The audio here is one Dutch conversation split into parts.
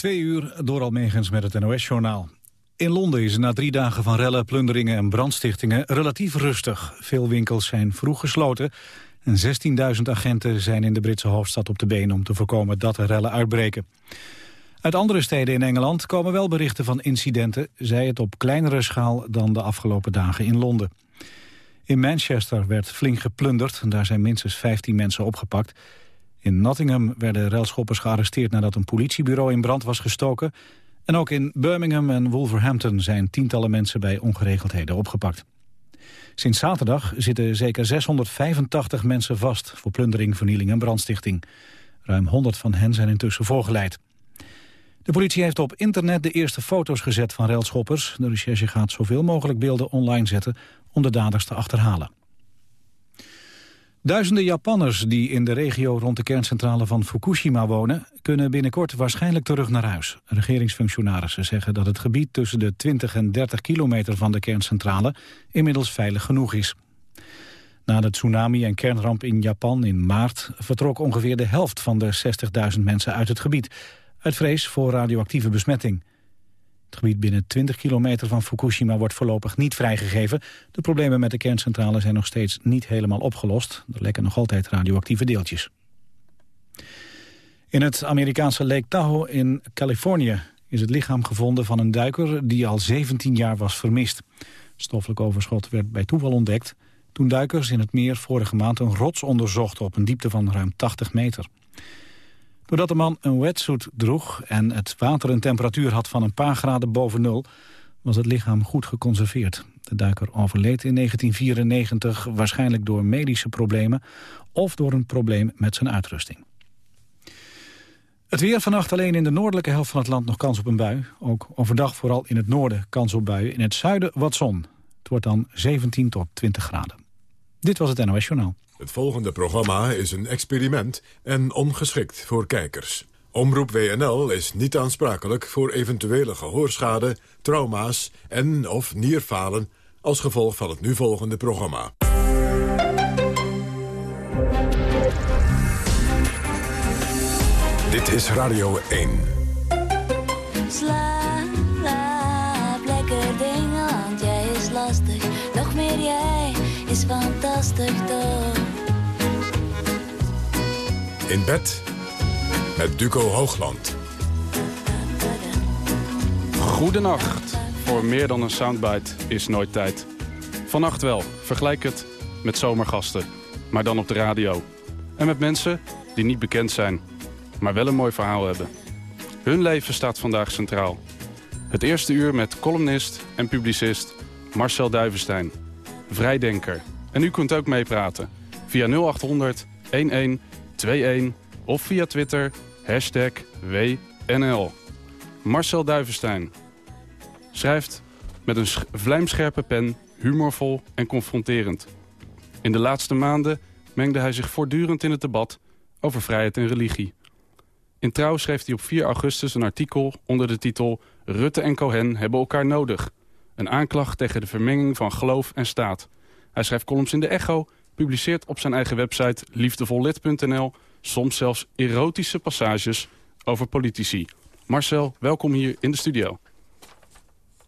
Twee uur door Almegens met het NOS-journaal. In Londen is na drie dagen van rellen, plunderingen en brandstichtingen relatief rustig. Veel winkels zijn vroeg gesloten en 16.000 agenten zijn in de Britse hoofdstad op de been om te voorkomen dat er rellen uitbreken. Uit andere steden in Engeland komen wel berichten van incidenten, zij het op kleinere schaal dan de afgelopen dagen in Londen. In Manchester werd flink geplunderd en daar zijn minstens 15 mensen opgepakt. In Nottingham werden relschoppers gearresteerd nadat een politiebureau in brand was gestoken. En ook in Birmingham en Wolverhampton zijn tientallen mensen bij ongeregeldheden opgepakt. Sinds zaterdag zitten zeker 685 mensen vast voor plundering, vernieling en brandstichting. Ruim 100 van hen zijn intussen voorgeleid. De politie heeft op internet de eerste foto's gezet van relschoppers. De recherche gaat zoveel mogelijk beelden online zetten om de daders te achterhalen. Duizenden Japanners die in de regio rond de kerncentrale van Fukushima wonen... kunnen binnenkort waarschijnlijk terug naar huis. Regeringsfunctionarissen zeggen dat het gebied tussen de 20 en 30 kilometer van de kerncentrale... inmiddels veilig genoeg is. Na de tsunami en kernramp in Japan in maart... vertrok ongeveer de helft van de 60.000 mensen uit het gebied... uit vrees voor radioactieve besmetting. Het gebied binnen 20 kilometer van Fukushima wordt voorlopig niet vrijgegeven. De problemen met de kerncentrale zijn nog steeds niet helemaal opgelost. Er lekken nog altijd radioactieve deeltjes. In het Amerikaanse Lake Tahoe in Californië is het lichaam gevonden van een duiker die al 17 jaar was vermist. Stoffelijk overschot werd bij toeval ontdekt toen duikers in het meer vorige maand een rots onderzochten op een diepte van ruim 80 meter. Doordat de man een wetsuit droeg en het water een temperatuur had van een paar graden boven nul, was het lichaam goed geconserveerd. De duiker overleed in 1994 waarschijnlijk door medische problemen of door een probleem met zijn uitrusting. Het weer vannacht alleen in de noordelijke helft van het land nog kans op een bui. Ook overdag vooral in het noorden kans op buien. In het zuiden wat zon. Het wordt dan 17 tot 20 graden. Dit was het NOS Journaal. Het volgende programma is een experiment en ongeschikt voor kijkers. Omroep WNL is niet aansprakelijk voor eventuele gehoorschade, trauma's en of nierfalen als gevolg van het nu volgende programma. Dit is Radio 1. Slaap lekker ding, want jij is lastig. Nog meer jij is fantastisch toch. In bed met Duco Hoogland. Goedenacht. Voor meer dan een soundbite is nooit tijd. Vannacht wel. Vergelijk het met zomergasten. Maar dan op de radio. En met mensen die niet bekend zijn. Maar wel een mooi verhaal hebben. Hun leven staat vandaag centraal. Het eerste uur met columnist en publicist Marcel Duivenstein. Vrijdenker. En u kunt ook meepraten. Via 0800 1121 of via Twitter hashtag WNL. Marcel Duivenstein schrijft met een vlijmscherpe pen, humorvol en confronterend. In de laatste maanden mengde hij zich voortdurend in het debat over vrijheid en religie. In Trouw schreef hij op 4 augustus een artikel onder de titel... Rutte en Cohen hebben elkaar nodig. Een aanklacht tegen de vermenging van geloof en staat. Hij schrijft columns in de Echo, publiceert op zijn eigen website liefdevollid.nl... soms zelfs erotische passages over politici. Marcel, welkom hier in de studio.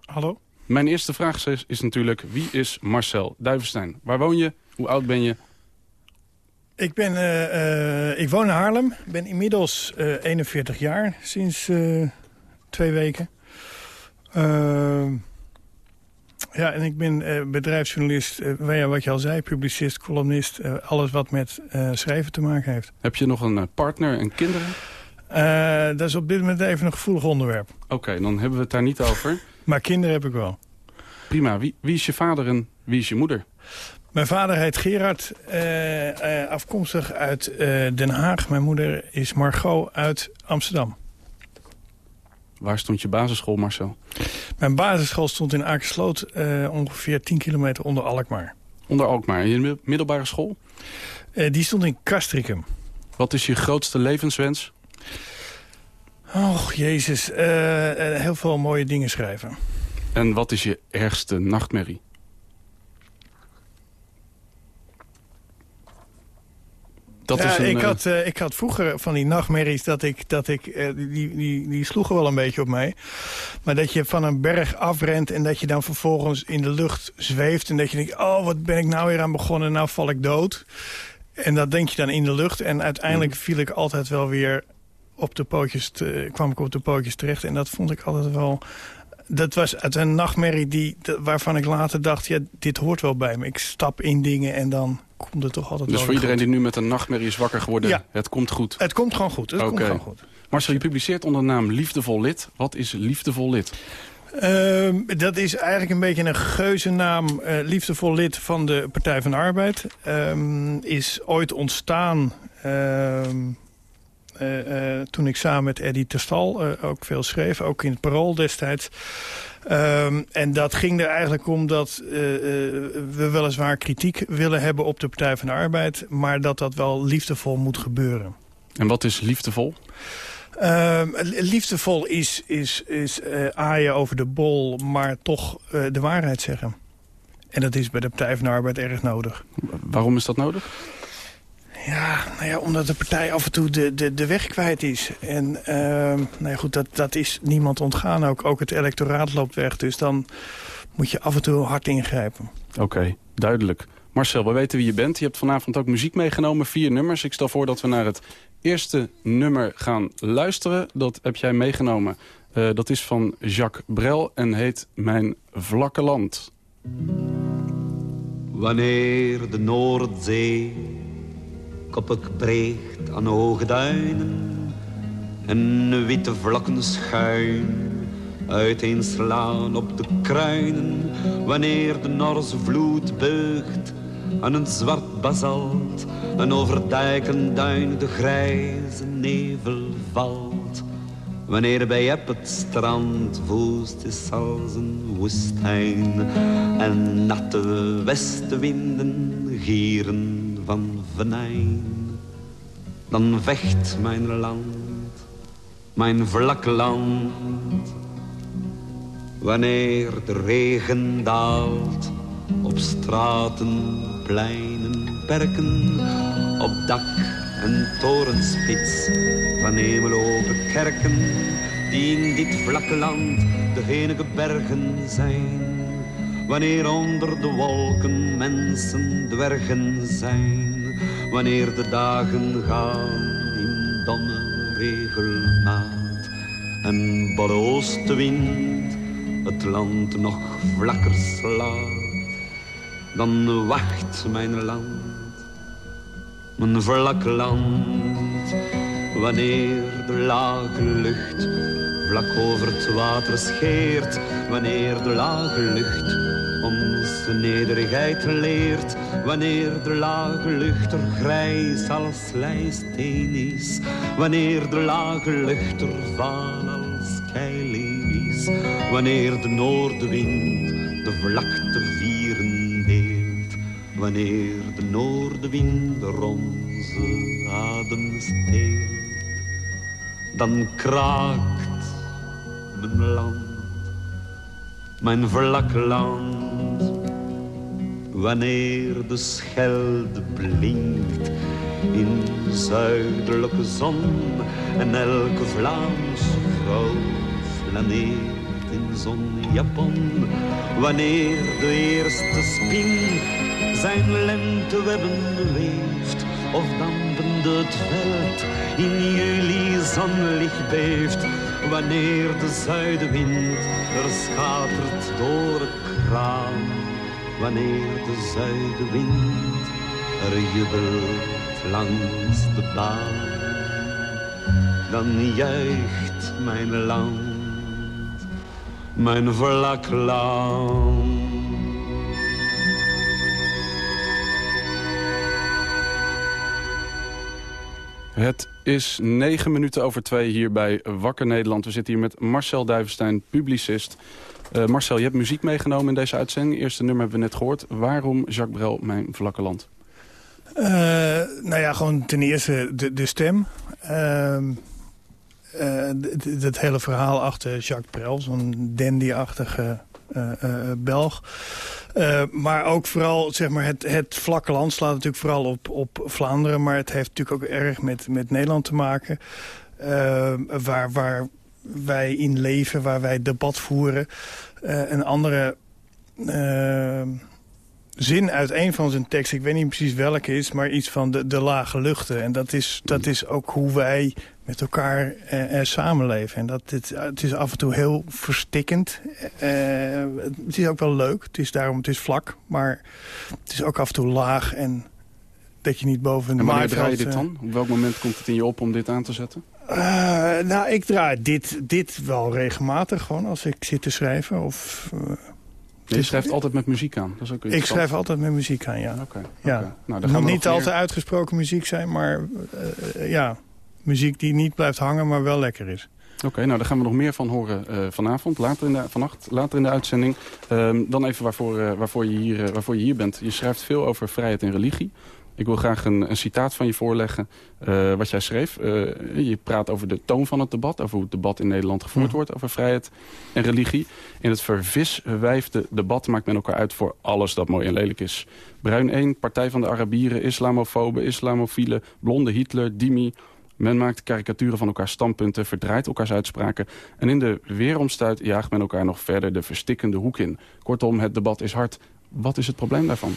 Hallo. Mijn eerste vraag is, is natuurlijk, wie is Marcel Duivenstein? Waar woon je? Hoe oud ben je? Ik, ben, uh, uh, ik woon in Haarlem. Ik ben inmiddels uh, 41 jaar, sinds twee weken. Ja, en ik ben bedrijfsjournalist, ja, wat je al zei, publicist, columnist. alles wat met schrijven te maken heeft. Heb je nog een partner en kinderen? dat is op dit moment even een gevoelig onderwerp. Oké, dan hebben we het daar niet over. maar kinderen heb ik wel. Prima. Wie, wie is je vader en wie is je moeder? Mijn vader heet Gerard, uh, uh, afkomstig uit Den Haag. Mijn moeder is Margot uit Amsterdam. Waar stond je basisschool, Marcel? Mijn basisschool stond in Akersloot, ongeveer 10 kilometer onder Alkmaar. Onder Alkmaar. En je middelbare school? die stond in Castricum. Wat is je grootste levenswens? Och, jezus. heel veel mooie dingen schrijven. En wat is je ergste nachtmerrie? Dat ja, is een, ik, eh, had, eh, ik had vroeger van die nachtmerries dat ik, dat ik eh, die, die, die sloegen wel een beetje op mij. Maar dat je van een berg afrent en dat je dan vervolgens in de lucht zweeft. En dat je denkt, oh wat ben ik nou weer aan begonnen, nou val ik dood. En dat denk je dan in de lucht. En uiteindelijk viel ik altijd wel weer op de pootjes, te- kwam ik op de pootjes terecht. En dat vond ik altijd wel... Dat was uit een nachtmerrie die, waarvan ik later dacht... ja, dit hoort wel bij me. Ik stap in dingen en dan komt het toch altijd dus voor iedereen goed. die nu met een nachtmerrie is wakker geworden, Ja. het komt goed. Het komt gewoon goed. Het komt gewoon goed. Marcel, je publiceert onder de naam Liefdevol Lid. Wat is Liefdevol Lid? Ehm, dat is eigenlijk een beetje een geuzennaam. eh liefdevol lid van de Partij van de Arbeid. Ehm, is ooit ontstaan eh, eh, toen ik samen met Eddie Terstal eh, ook veel schreef. Ook in het Parool destijds. Ehm, en dat ging er eigenlijk om dat we weliswaar kritiek willen hebben op de Partij van de Arbeid. Maar dat dat wel liefdevol moet gebeuren. En wat is liefdevol? Ehm, liefdevol is, is, is aaien over de bol, maar toch de waarheid zeggen. En dat is bij de Partij van de Arbeid erg nodig. Waarom is dat nodig? Ja, nou ja omdat de partij af en toe de, de, de weg kwijt is. En ehm, nou ja, goed, dat, dat is niemand ontgaan. Ook, ook het electoraat loopt weg. Dus dan moet je af en toe hard ingrijpen. Oké, duidelijk. Marcel, we weten wie je bent. Je hebt vanavond ook muziek meegenomen, vier nummers. Ik stel voor dat we naar het eerste nummer gaan luisteren. Dat heb jij meegenomen. Eh, dat is van Jacques Brel en heet Mijn Vlakke Land. Wanneer de Noordzee koppig breekt aan hoge duinen. En witte vlakken schuin uiteenslaan op de kruinen, wanneer de Norse vloed beugt aan een zwart basalt en over dijken duin de grijze nevel valt. Wanneer bij Epp het strand woest is als een woestijn En natte westenwinden gieren van venijn Dan vecht mijn land, mijn vlak land Wanneer de regen daalt op straten, pleinen, perken Op dak en torenspits van hemeloge kerken die in dit vlakke land de enige bergen zijn. Wanneer onder de wolken mensen dwergen zijn, wanneer de dagen gaan in domme regelmaat en bij de oostenwind het land nog vlakker slaat, dan wacht mijn land mijn vlak land. Wanneer de lage lucht vlak over het water scheert. Wanneer de lage lucht onze nederigheid leert. Wanneer de lage lucht er grijs als slijsteen is. Wanneer de lage lucht er vaal als keileer is. Wanneer de noordenwind de vlakte vieren deelt. Wanneer de noordenwind er onze adem steelt. Dan kraakt mijn land, mijn vlak land. Wanneer de schelde blinkt in zuidelijke zon en elke Vlaamse vrouw flaneert in zonjapon. Wanneer de eerste spin zijn lentewebben weeft of dampende het veld in juli zonlicht beeft. Wanneer de zuidenwind er schatert door het kraam. Wanneer de zuidenwind er jubelt langs de baan. Dan juicht mijn land, mijn vlak land. Het is negen minuten over twee hier bij Wakker Nederland. We zitten hier met Marcel Duivenstein, publicist. Eh, Marcel, je hebt muziek meegenomen in deze uitzending. Eerste nummer hebben we net gehoord. Waarom Jacques Brel, Mijn Vlakke Land? Eh, nou ja, gewoon ten eerste de, de stem. Ehm eh, het hele verhaal achter Jacques Brel, zo'n dandy-achtige Belg. Uh, maar ook vooral, zeg maar, het, het vlakke land slaat natuurlijk vooral op, op Vlaanderen. Maar het heeft natuurlijk ook erg met, met Nederland te maken. Waar, waar wij in leven, waar wij debat voeren. Een andere zin uit een van zijn teksten, ik weet niet precies welke is... maar iets van de, de lage luchten. En dat is, dat is ook hoe wij met elkaar eh, eh, samenleven. En dat het, het is af en toe heel verstikkend. Uh, het is ook wel leuk. Het is daarom, het is vlak. Maar het is ook af en toe laag en dat je niet boven de wanneer draai je dit dan? Op welk moment komt het in je op om dit aan te zetten? Uh, nou, ik draai dit, dit wel regelmatig gewoon als ik zit te schrijven. Of, uh, je schrijft altijd met muziek aan? Dat is ook ik schrijf altijd met muziek aan, ja. Oké. ja. Okay. Nou, dan gaan we niet altijd uitgesproken muziek zijn, maar uh, ja muziek die niet blijft hangen, maar wel lekker is. Oké, nou daar gaan we nog meer van horen uh, vanavond, later in de, vannacht, later in de uitzending. Um, dan even waarvoor, uh, waarvoor, je hier, uh, waarvoor je hier bent. Je schrijft veel over vrijheid en religie. Ik wil graag een, een citaat van je voorleggen wat jij schreef. je praat over de toon van het debat, over hoe het debat in Nederland gevoerd wordt over vrijheid en religie. In het verviswijfde debat maakt men elkaar uit voor alles dat mooi en lelijk is. Bruin 1, Partij van de Arabieren, islamofoben, islamofielen, blonde Hitler, Dimi, men maakt karikaturen van elkaars standpunten, verdraait elkaars uitspraken... en in de weeromstuit jaagt men elkaar nog verder de verstikkende hoek in. Kortom, het debat is hard. Wat is het probleem daarvan?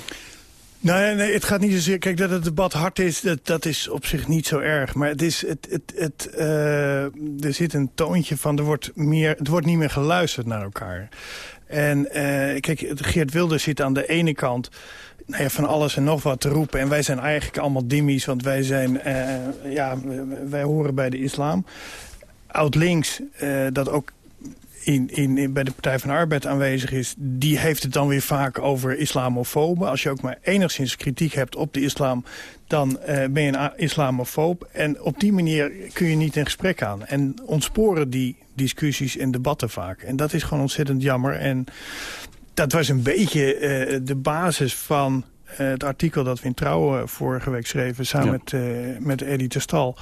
Nee, nee, het gaat niet zozeer... Kijk, dat het debat hard is, dat, dat is op zich niet zo erg. Maar het is, het, het, het, uh, er zit een toontje van... Er wordt meer, het wordt niet meer geluisterd naar elkaar. En uh, kijk, Geert Wilders zit aan de ene kant nou ja, van alles en nog wat te roepen. En wij zijn eigenlijk allemaal dimmies, want wij, zijn, uh, ja, wij horen bij de islam. Oud-links, uh, dat ook in, in, in, bij de Partij van de Arbeid aanwezig is... die heeft het dan weer vaak over islamofoben. Als je ook maar enigszins kritiek hebt op de islam... dan uh, ben je een islamofoob. En op die manier kun je niet in gesprek aan. En ontsporen die discussies en debatten vaak. En dat is gewoon ontzettend jammer. En dat was een beetje uh, de basis van uh, het artikel dat we in Trouw vorige week schreven... samen ja. met, met Eddie Testal.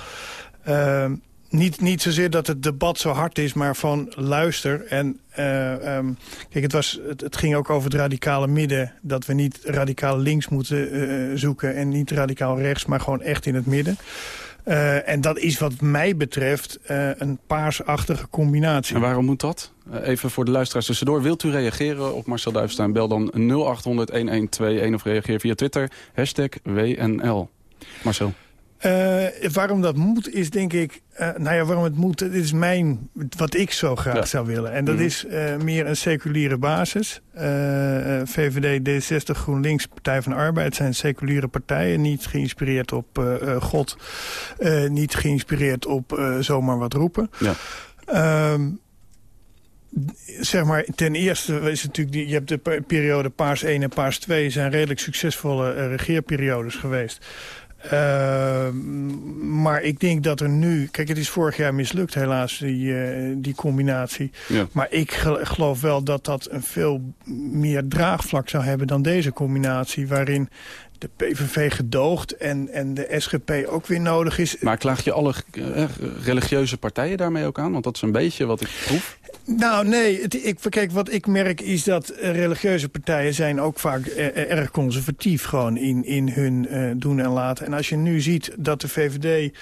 Ehm, niet, niet zozeer dat het debat zo hard is, maar van luister. En um, kijk, het, was, het, ging ook over het radicale midden. Dat we niet radicaal links moeten zoeken en niet radicaal rechts, maar gewoon echt in het midden. En dat is wat mij betreft een paarsachtige combinatie. En waarom moet dat? Even voor de luisteraars tussendoor. Wilt u reageren op Marcel Duifstein? Bel dan 0800-1121 of reageer via Twitter. Hashtag WNL. Marcel. Uh, waarom dat moet is denk ik... Uh, nou ja, waarom het moet, dit is mijn... wat ik zo graag ja. zou willen. En dat mm. is uh, meer een seculiere basis. VVD, D60, GroenLinks, Partij van de Arbeid... zijn seculiere partijen. Niet geïnspireerd op God. niet geïnspireerd op zomaar wat roepen. Ja. Ehm, zeg maar, ten eerste is natuurlijk... Die, je hebt de periode Paars 1 en Paars 2... zijn redelijk succesvolle regeerperiodes geweest... Uh, maar ik denk dat er nu... Kijk, het is vorig jaar mislukt helaas, die, uh, die combinatie. Ja. Maar ik geloof wel dat dat een veel meer draagvlak zou hebben dan deze combinatie... waarin de PVV gedoogt en, en de SGP ook weer nodig is. Maar klaag je alle uh, religieuze partijen daarmee ook aan? Want dat is een beetje wat ik proef. Nou, nee. Ik, kijk, wat ik merk is dat uh, religieuze partijen zijn ook vaak uh, erg conservatief gewoon in, in hun doen en laten. En als je nu ziet dat de VVD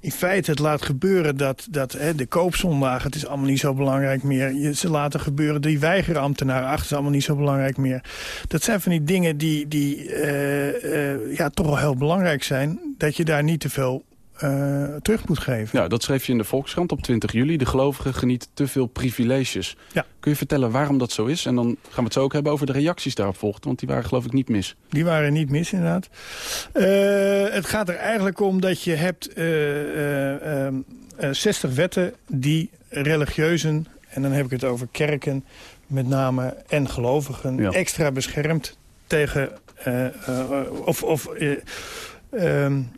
in feite het laat gebeuren dat, dat hè, de koopzondagen, het is allemaal niet zo belangrijk meer. Je, ze laten gebeuren, die weigeren ambtenaren achter, is allemaal niet zo belangrijk meer. Dat zijn van die dingen die, die ja, toch wel heel belangrijk zijn. Dat je daar niet te veel uh, terug moet geven. Ja, dat schreef je in de Volkskrant op 20 juli. De gelovigen genieten te veel privileges. Ja. Kun je vertellen waarom dat zo is? En dan gaan we het zo ook hebben over de reacties daarop volgden. Want die waren geloof ik niet mis. Die waren niet mis, inderdaad. Uh, het gaat er eigenlijk om dat je hebt uh, 60 wetten die religieuzen... en dan heb ik het over kerken met name en gelovigen... Ja. extra beschermt tegen... of... of um,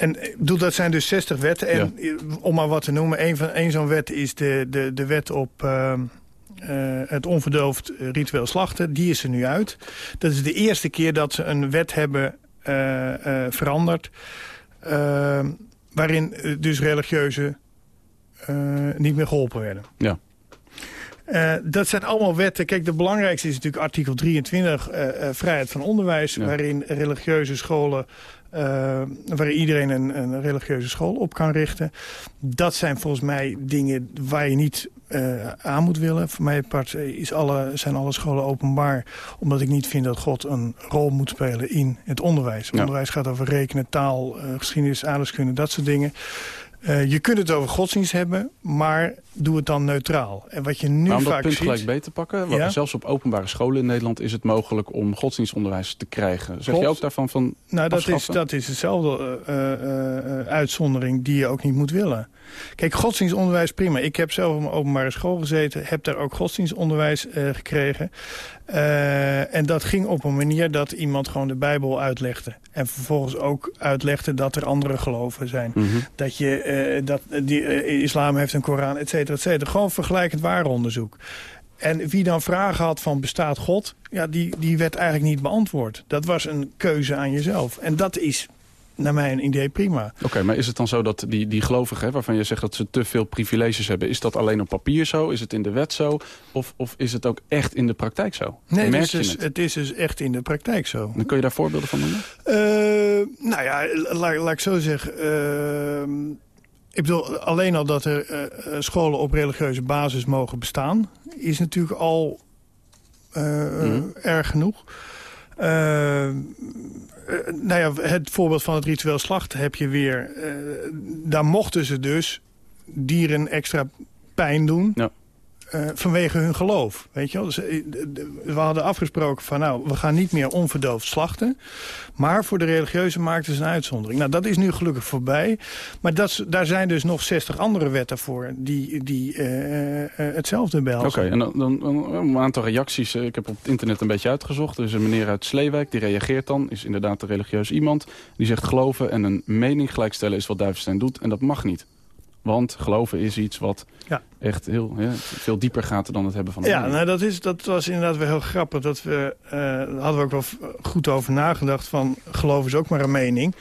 en bedoel, dat zijn dus 60 wetten. En ja. om maar wat te noemen, een, van, een zo'n wet is de, de, de wet op uh, uh, het onverdoofd ritueel slachten. Die is er nu uit. Dat is de eerste keer dat ze een wet hebben uh, veranderd. Ehm, waarin dus religieuzen niet meer geholpen werden. Ja. Uh, dat zijn allemaal wetten. Kijk, de belangrijkste is natuurlijk artikel 23, uh, uh, vrijheid van onderwijs... Ja. waarin religieuze scholen uh, waar iedereen een, een, religieuze school op kan richten. Dat zijn volgens mij dingen waar je niet aan moet willen. Voor mij part is alle, zijn alle scholen openbaar. Omdat ik niet vind dat God een rol moet spelen in het onderwijs. Ja. Onderwijs gaat over rekenen, taal, geschiedenis, aardrijkskunde, dat soort dingen. Uh, je kunt het over godsdienst hebben, maar doe het dan neutraal. En wat je nu maar om vaak dat punt ziet, gelijk beter te pakken, ja? zelfs op openbare scholen in Nederland is het mogelijk om godsdienstonderwijs te krijgen. Zeg je ook daarvan van Nou, dat is, dat is dezelfde uh, uh, uitzondering die je ook niet moet willen. Kijk, godsdienstonderwijs prima. Ik heb zelf op een openbare school gezeten, heb daar ook godsdienstonderwijs gekregen. Uh, en dat ging op een manier dat iemand gewoon de Bijbel uitlegde. En vervolgens ook uitlegde dat er andere geloven zijn. Mhm. Dat, je, uh, dat die, islam heeft een Koran, et cetera, et cetera. Gewoon vergelijkend waaronderzoek. En wie dan vragen had van bestaat God, ja, die, die werd eigenlijk niet beantwoord. Dat was een keuze aan jezelf. En dat is naar mijn idee prima. Oké, okay, maar is het dan zo dat die, die gelovigen, waarvan je zegt dat ze te veel privileges hebben... is dat alleen op papier zo? Is het in de wet zo? Of, of is het ook echt in de praktijk zo? Nee, het is, dus, het? het is, dus, echt in de praktijk zo. Dan kun je daar voorbeelden van noemen? Uh, nou ja, laat, laat ik zo zeggen... Uh, ik bedoel, alleen al dat er uh, scholen op religieuze basis mogen bestaan... is natuurlijk al mm. erg genoeg. Uh, nou ja, het voorbeeld van het ritueel slachten heb je weer. Uh, daar mochten ze dus dieren extra pijn doen. Ja. Uh, vanwege hun geloof. Weet je wel? Dus, we hadden afgesproken van nou, we gaan niet meer onverdoofd slachten. Maar voor de religieuze maakten ze een uitzondering. Nou, dat is nu gelukkig voorbij. Maar dat, daar zijn dus nog 60 andere wetten voor die, die uh, hetzelfde behelzen. Oké, en dan, dan, een aantal reacties. Ik heb op het internet een beetje uitgezocht. Er is een meneer uit Sleewijk, die reageert dan. Is inderdaad een religieus iemand. Die zegt geloven en een mening gelijkstellen is wat Duivenstein doet. En dat mag niet. Want geloven is iets wat ja. echt heel, ja, veel dieper gaat dan het hebben van een Ja, nou, dat, is, dat was inderdaad wel heel grappig. Dat we, uh, daar hadden we ook wel goed over nagedacht van geloof is ook maar een mening.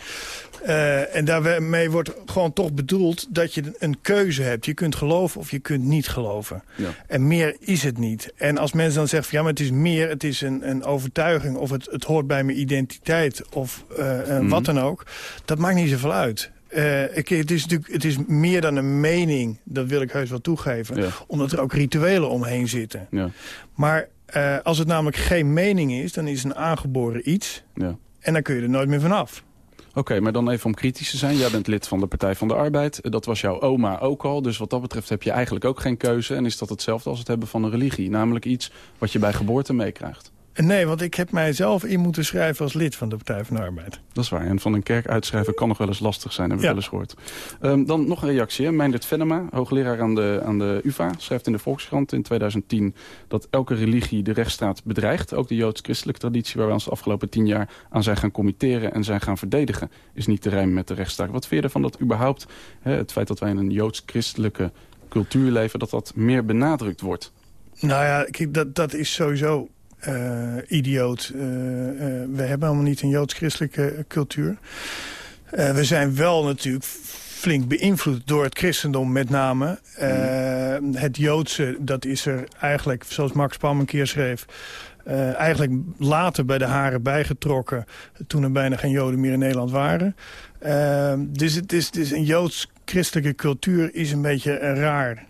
Uh, en daarmee wordt gewoon toch bedoeld dat je een keuze hebt. Je kunt geloven of je kunt niet geloven. Ja. En meer is het niet. En als mensen dan zeggen van ja, maar het is meer, het is een, een overtuiging... of het, het hoort bij mijn identiteit of uh, mm -hmm. wat dan ook... dat maakt niet zoveel uit. Uh, ik, het is natuurlijk het is meer dan een mening, dat wil ik heus wel toegeven. Ja. Omdat er ook rituelen omheen zitten. Ja. Maar uh, als het namelijk geen mening is, dan is het een aangeboren iets. Ja. En dan kun je er nooit meer vanaf. Oké, okay, maar dan even om kritisch te zijn. Jij bent lid van de Partij van de Arbeid. Dat was jouw oma ook al. Dus wat dat betreft heb je eigenlijk ook geen keuze. En is dat hetzelfde als het hebben van een religie. Namelijk iets wat je bij geboorte meekrijgt. Nee, want ik heb mijzelf in moeten schrijven als lid van de Partij van de Arbeid. Dat is waar. En van een kerk uitschrijven kan nog wel eens lastig zijn, hebben we ja. wel eens gehoord. Um, dan nog een reactie. Hè. Meindert Venema, hoogleraar aan de, aan de UvA, schrijft in de Volkskrant in 2010... dat elke religie de rechtsstaat bedreigt. Ook de joods-christelijke traditie waar we ons de afgelopen tien jaar aan zijn gaan committeren... en zijn gaan verdedigen, is niet te rijmen met de rechtsstaat. Wat vind je ervan dat überhaupt hè, het feit dat wij in een joods-christelijke cultuur leven... dat dat meer benadrukt wordt? Nou ja, kijk, dat, dat is sowieso idioot. Uh, uh, we hebben helemaal niet een joods-christelijke cultuur. we zijn wel natuurlijk flink beïnvloed door het christendom met name. Het Joodse, dat is er eigenlijk, zoals Max Pam een keer schreef... eigenlijk later bij de haren bijgetrokken... toen er bijna geen Joden meer in Nederland waren. dus het is, het een Joods-christelijke cultuur is een beetje raar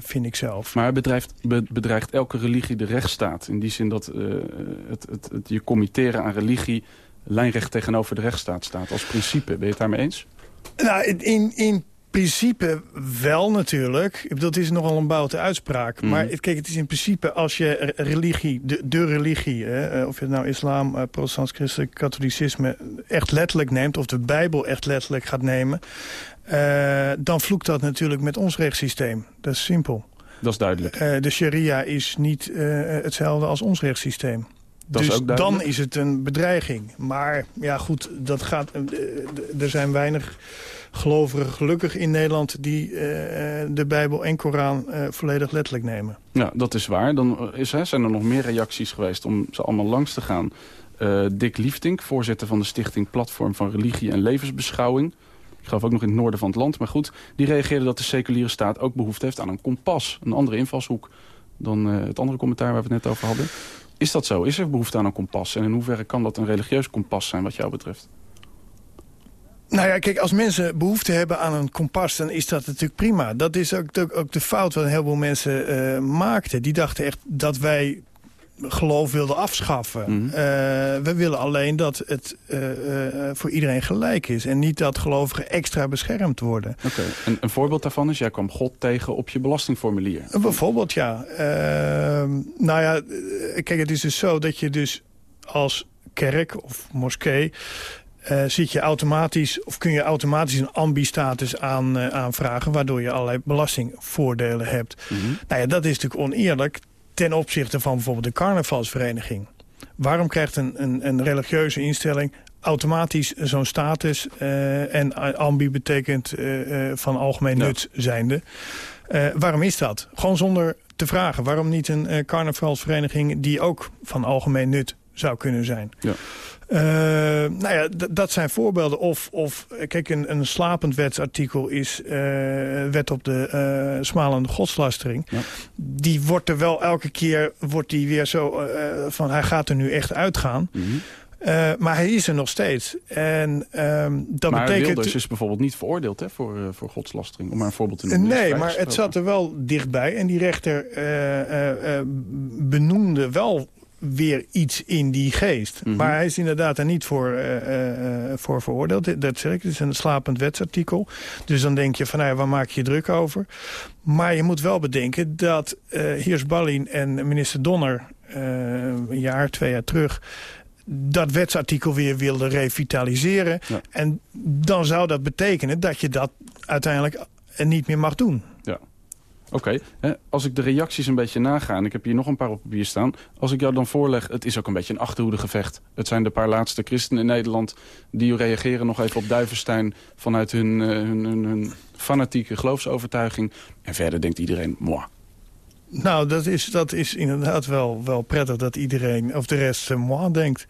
vind ik zelf. Maar bedreigt elke religie de rechtsstaat? In die zin dat uh, het, het, het, je committeren aan religie lijnrecht tegenover de rechtsstaat staat als principe. Ben je het daarmee eens? Nou, in, in principe wel natuurlijk. Ik bedoel, het is nogal een boute uitspraak. Mhm. Mm. Maar kijk, het is in principe als je religie, de, de religie... Hè, of je het nou islam, protestants, christelijk, katholicisme... echt letterlijk neemt, of de Bijbel echt letterlijk gaat nemen... Uh, dan vloekt dat natuurlijk met ons rechtssysteem. Dat is simpel. Dat is duidelijk. Uh, de sharia is niet uh, hetzelfde als ons rechtssysteem. Dat dus is ook dan is het een bedreiging. Maar ja goed, dat gaat, er zijn weinig gelovigen gelukkig in Nederland... die de Bijbel en Koran volledig letterlijk nemen. Ja, dat is waar. Dan is, hè, zijn er nog meer reacties geweest om ze allemaal langs te gaan. Dick Liefdink, voorzitter van de stichting Platform van Religie en Levensbeschouwing... Ik geloof ook nog in het noorden van het land. Maar goed, die reageerde dat de seculiere staat ook behoefte heeft aan een kompas. Een andere invalshoek dan eh, het andere commentaar waar we het net over hadden. Is dat zo? Is er behoefte aan een kompas? En in hoeverre kan dat een religieus kompas zijn wat jou betreft? Nou ja, kijk, als mensen behoefte hebben aan een kompas... dan is dat natuurlijk prima. Dat is ook de, ook de fout wat een heleboel mensen uh, maakten. Die dachten echt dat wij geloof wilden afschaffen. Mm we willen alleen dat het uh, voor iedereen gelijk is. En niet dat gelovigen extra beschermd worden. Oké. En een voorbeeld daarvan is, jij kwam God tegen op je belastingformulier. Bijvoorbeeld, ja. Ehm, nou ja, kijk, het is dus zo dat je dus als kerk of moskee... Zit je automatisch, of kun je automatisch een ambi-status aan, aanvragen... waardoor je allerlei belastingvoordelen hebt. Mm -hmm. Nou ja, dat is natuurlijk oneerlijk ten opzichte van bijvoorbeeld de carnavalsvereniging. Waarom krijgt een, een, een religieuze instelling automatisch zo'n status... Uh, en ambi betekent uh, uh, van algemeen nut zijnde. waarom is dat? Gewoon zonder te vragen. Waarom niet een carnavalsvereniging die ook van algemeen nut zou kunnen zijn? Ja. Uh, nou ja, dat zijn voorbeelden. Of, of kijk, een, een slapend wetsartikel is uh, wet op de uh, smalende godslastering. Ja. Die wordt er wel elke keer, wordt die weer zo van, hij gaat er nu echt uitgaan. Mm -hmm. Uh, maar hij is er nog steeds. En, uh, dat maar betekent... Wilders is bijvoorbeeld niet veroordeeld hè, voor, uh, voor godslastering. Om maar een voorbeeld te noemen. Nee, maar het zat er wel dichtbij. En die rechter benoemde wel weer iets in die geest. Mm -hmm. Maar hij is inderdaad er niet voor, uh, uh, voor veroordeeld. Dat zeg ik, het is een slapend wetsartikel. Dus dan denk je van, nou ja, waar maak je druk over? Maar je moet wel bedenken dat uh, Heers Ballin en minister Donner... een jaar, twee jaar terug dat wetsartikel weer wilden revitaliseren. Ja. En dan zou dat betekenen dat je dat uiteindelijk niet meer mag doen. Oké, okay. als ik de reacties een beetje naga... en ik heb hier nog een paar op papier staan... als ik jou dan voorleg, het is ook een beetje een achterhoedegevecht. Het zijn de paar laatste christenen in Nederland... die reageren nog even op Duivenstein... vanuit hun, hun, hun, hun, fanatieke geloofsovertuiging. En verder denkt iedereen, moi. Nou, dat is, dat is inderdaad wel, wel prettig dat iedereen, of de rest, uh, moi denkt.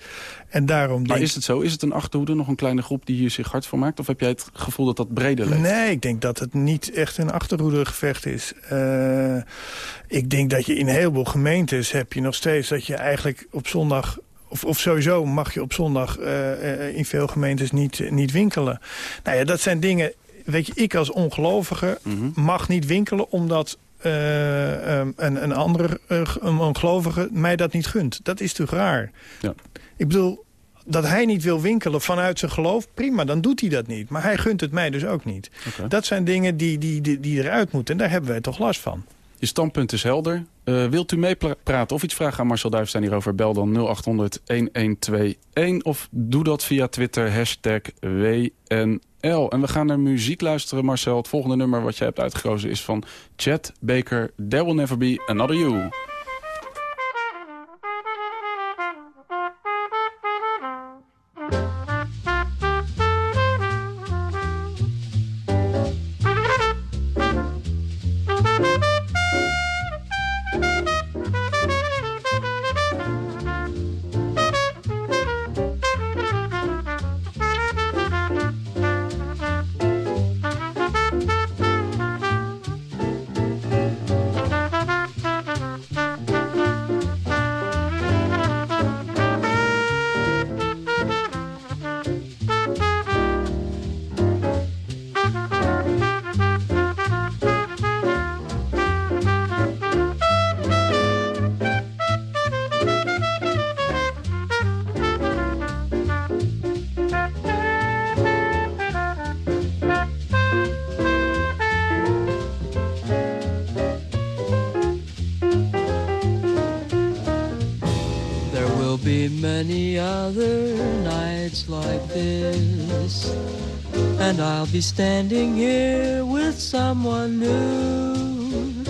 En daarom maar denk... is het zo? Is het een achterhoede, nog een kleine groep die hier zich hard voor maakt? Of heb jij het gevoel dat dat breder leeft? Nee, ik denk dat het niet echt een achterhoedegevecht is. Uh, ik denk dat je in een heleboel gemeentes heb je nog steeds dat je eigenlijk op zondag of, of, sowieso mag je op zondag uh, in veel gemeentes niet, niet winkelen. Nou ja, dat zijn dingen... Weet je, ik als ongelovige mm -hmm. mag niet winkelen... omdat uh, um, een, een andere uh, een gelovige mij dat niet gunt. Dat is natuurlijk raar. Ja. Ik bedoel, dat hij niet wil winkelen vanuit zijn geloof, prima, dan doet hij dat niet. Maar hij gunt het mij dus ook niet. Okay. Dat zijn dingen die, die, die, die eruit moeten en daar hebben wij toch last van. Je standpunt is helder. Uh, wilt u meepraten of iets vragen aan Marcel Duifstein hierover? Bel dan 0800-1121 of doe dat via Twitter, hashtag WNL. En we gaan naar muziek luisteren, Marcel. Het volgende nummer wat jij hebt uitgekozen is van Chet Baker. There Will Never Be Another You. Be standing here with someone new.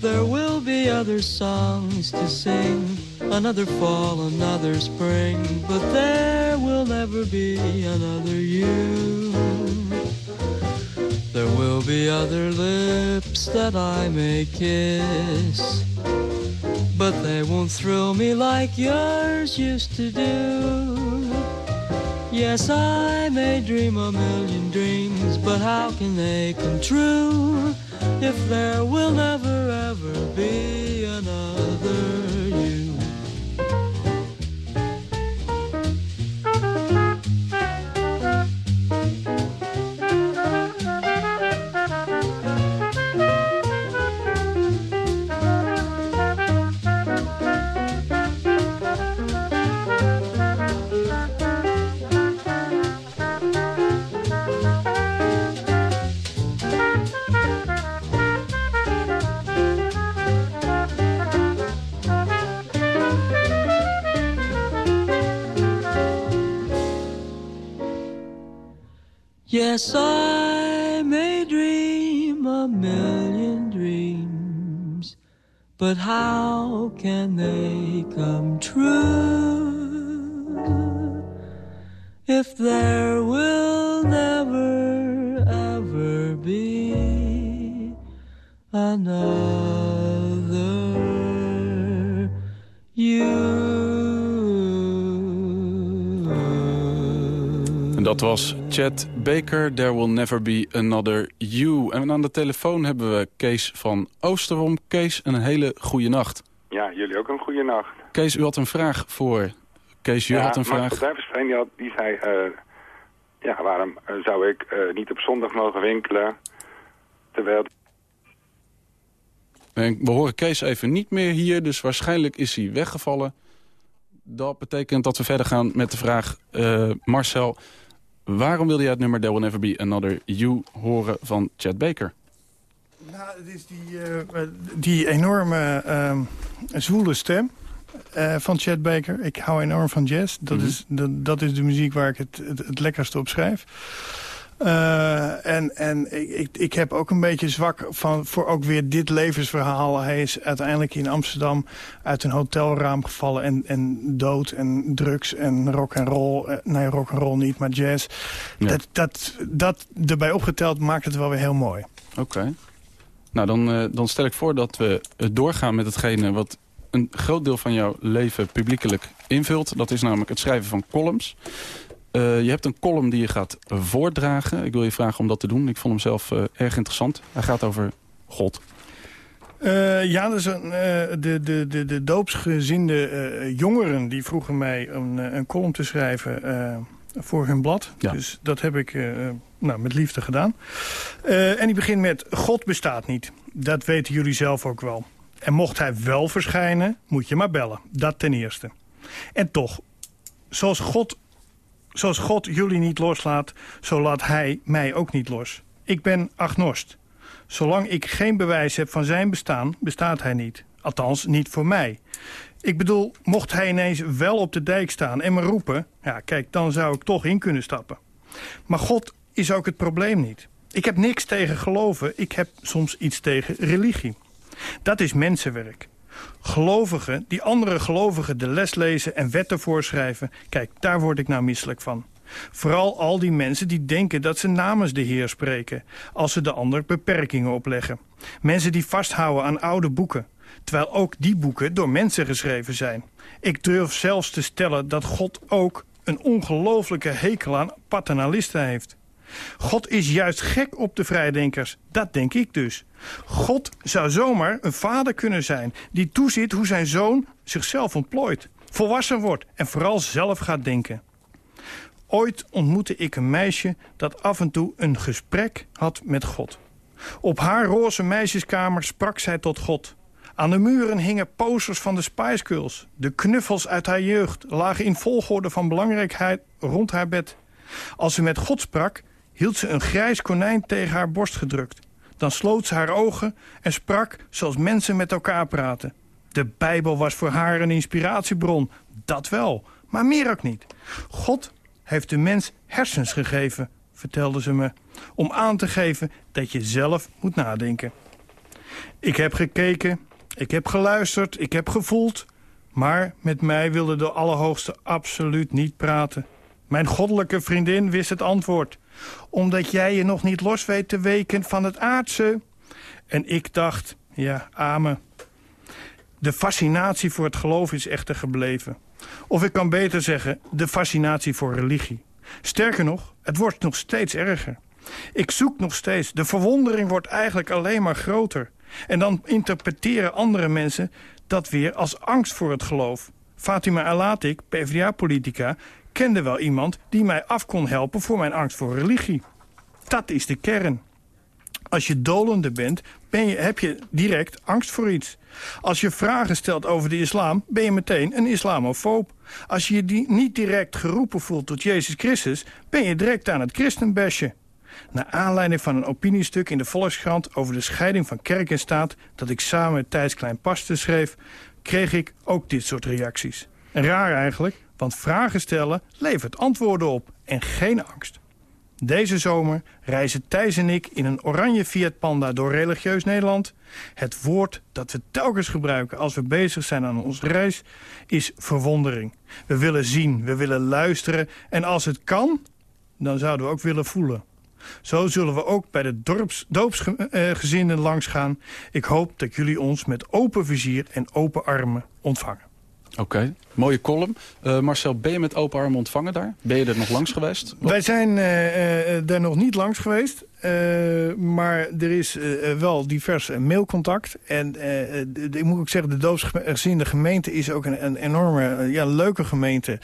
There will be other songs to sing, another fall, another spring, but there will never be another you. There will be other lips that I may kiss, but they won't thrill me like yours used to do. Yes, I may dream a million dreams, but how can they come true if there will never ever be another you? Yes, I may dream a million dreams, but how can they come true if there will never ever be another you? Dat was Chad Baker, There Will Never Be Another You. En aan de telefoon hebben we Kees van Oosterom. Kees, een hele goede nacht. Ja, jullie ook een goede nacht. Kees, u had een vraag voor... Kees, u ja, had een vraag... Die, had- die zei... eh, ja, waarom eh, zou ik eh, niet op zondag mogen winkelen... terwijl... En we horen Kees even niet meer hier, dus waarschijnlijk is hij weggevallen. Dat betekent dat we verder gaan met de vraag... Marcel, waarom wilde jij het nummer There Will Never Be Another You horen van Chad Baker? Nou, het is die, eh, die enorme ehm, zwoele stem eh, van Chad Baker. Ik hou enorm van jazz. Dat, Mhm. is, dat, dat is de muziek waar ik het, het, het lekkerste op schrijf. Eh, en en ik, ik, ik heb ook een beetje zwak van, voor ook weer dit levensverhaal. Hij is uiteindelijk in Amsterdam uit een hotelraam gevallen... en, en dood en drugs en rock en roll. Eh, nee, rock en roll niet, maar jazz. Ja. Dat, dat, dat erbij opgeteld maakt het wel weer heel mooi. Oké. Nou, dan, eh, dan stel ik voor dat we doorgaan met hetgene wat een groot deel van jouw leven publiekelijk invult. Dat is namelijk het schrijven van columns. Eh, je hebt een column die je gaat voordragen. Ik wil je vragen om dat te doen. Ik vond hem zelf eh, erg interessant. Hij gaat over God. Eh, ja, eh, de, de, de, de doopsgezinde jongeren die vroegen mij een, een column te schrijven voor hun blad. Ja. Dus dat heb ik nou, met liefde gedaan. En die begint met God bestaat niet. Dat weten jullie zelf ook wel. En mocht hij wel verschijnen, moet je maar bellen. Dat ten eerste. En toch, zoals God, zoals God jullie niet loslaat, zo laat hij mij ook niet los. Ik ben agnost. Zolang ik geen bewijs heb van zijn bestaan, bestaat hij niet. Althans, niet voor mij. Ik bedoel, mocht hij ineens wel op de dijk staan en me roepen... ja, kijk, dan zou ik toch in kunnen stappen. Maar God is ook het probleem niet. Ik heb niks tegen geloven, ik heb soms iets tegen religie. Dat is mensenwerk. Gelovigen die andere gelovigen de les lezen en wetten voorschrijven... kijk, daar word ik nou misselijk van. Vooral al die mensen die denken dat ze namens de Heer spreken... als ze de ander beperkingen opleggen. Mensen die vasthouden aan oude boeken... terwijl ook die boeken door mensen geschreven zijn. Ik durf zelfs te stellen dat God ook een ongelofelijke hekel aan paternalisten heeft. God is juist gek op de vrijdenkers. Dat denk ik dus. God zou zomaar een vader kunnen zijn... die toeziet hoe zijn zoon zichzelf ontplooit. Volwassen wordt en vooral zelf gaat denken. Ooit ontmoette ik een meisje dat af en toe een gesprek had met God. Op haar roze meisjeskamer sprak zij tot God. Aan de muren hingen posters van de Spice Girls. De knuffels uit haar jeugd lagen in volgorde van belangrijkheid rond haar bed. Als ze met God sprak, hield ze een grijs konijn tegen haar borst gedrukt. Dan sloot ze haar ogen en sprak zoals mensen met elkaar praten. De Bijbel was voor haar een inspiratiebron, dat wel, maar meer ook niet. God heeft de mens hersens gegeven, vertelde ze me, om aan te geven dat je zelf moet nadenken. Ik heb gekeken, ik heb geluisterd, ik heb gevoeld, maar met mij wilde de Allerhoogste absoluut niet praten. Mijn goddelijke vriendin wist het antwoord. Omdat jij je nog niet los weet te weken van het aardse. En ik dacht, ja, amen. De fascinatie voor het geloof is echter gebleven. Of ik kan beter zeggen, de fascinatie voor religie. Sterker nog, het wordt nog steeds erger. Ik zoek nog steeds. De verwondering wordt eigenlijk alleen maar groter. En dan interpreteren andere mensen dat weer als angst voor het geloof. Fatima Alatik, PvdA-politica, kende wel iemand die mij af kon helpen voor mijn angst voor religie. Dat is de kern. Als je dolende bent, ben je, heb je direct angst voor iets. Als je vragen stelt over de islam, ben je meteen een islamofoob. Als je je die niet direct geroepen voelt tot Jezus Christus... ben je direct aan het christenbesje. Naar aanleiding van een opiniestuk in de Volkskrant... over de scheiding van kerk en staat... dat ik samen met Thijs Klein-Paste schreef... kreeg ik ook dit soort reacties. Raar eigenlijk, want vragen stellen levert antwoorden op en geen angst. Deze zomer reizen Thijs en ik in een oranje Fiat Panda door religieus Nederland. Het woord dat we telkens gebruiken als we bezig zijn aan onze reis is verwondering. We willen zien, we willen luisteren en als het kan, dan zouden we ook willen voelen. Zo zullen we ook bij de doopsgezinnen langsgaan. Ik hoop dat jullie ons met open vizier en open armen ontvangen. Oké, mooie column. Uh, Marcel, ben je met open armen ontvangen daar? Ben je er nog langs geweest? Wij zijn uh, uh, er nog niet langs geweest. maar er is wel divers mailcontact. En ik moet ook zeggen, de doopsgezinde gemeente is ook een, een enorme, ja, leuke gemeente.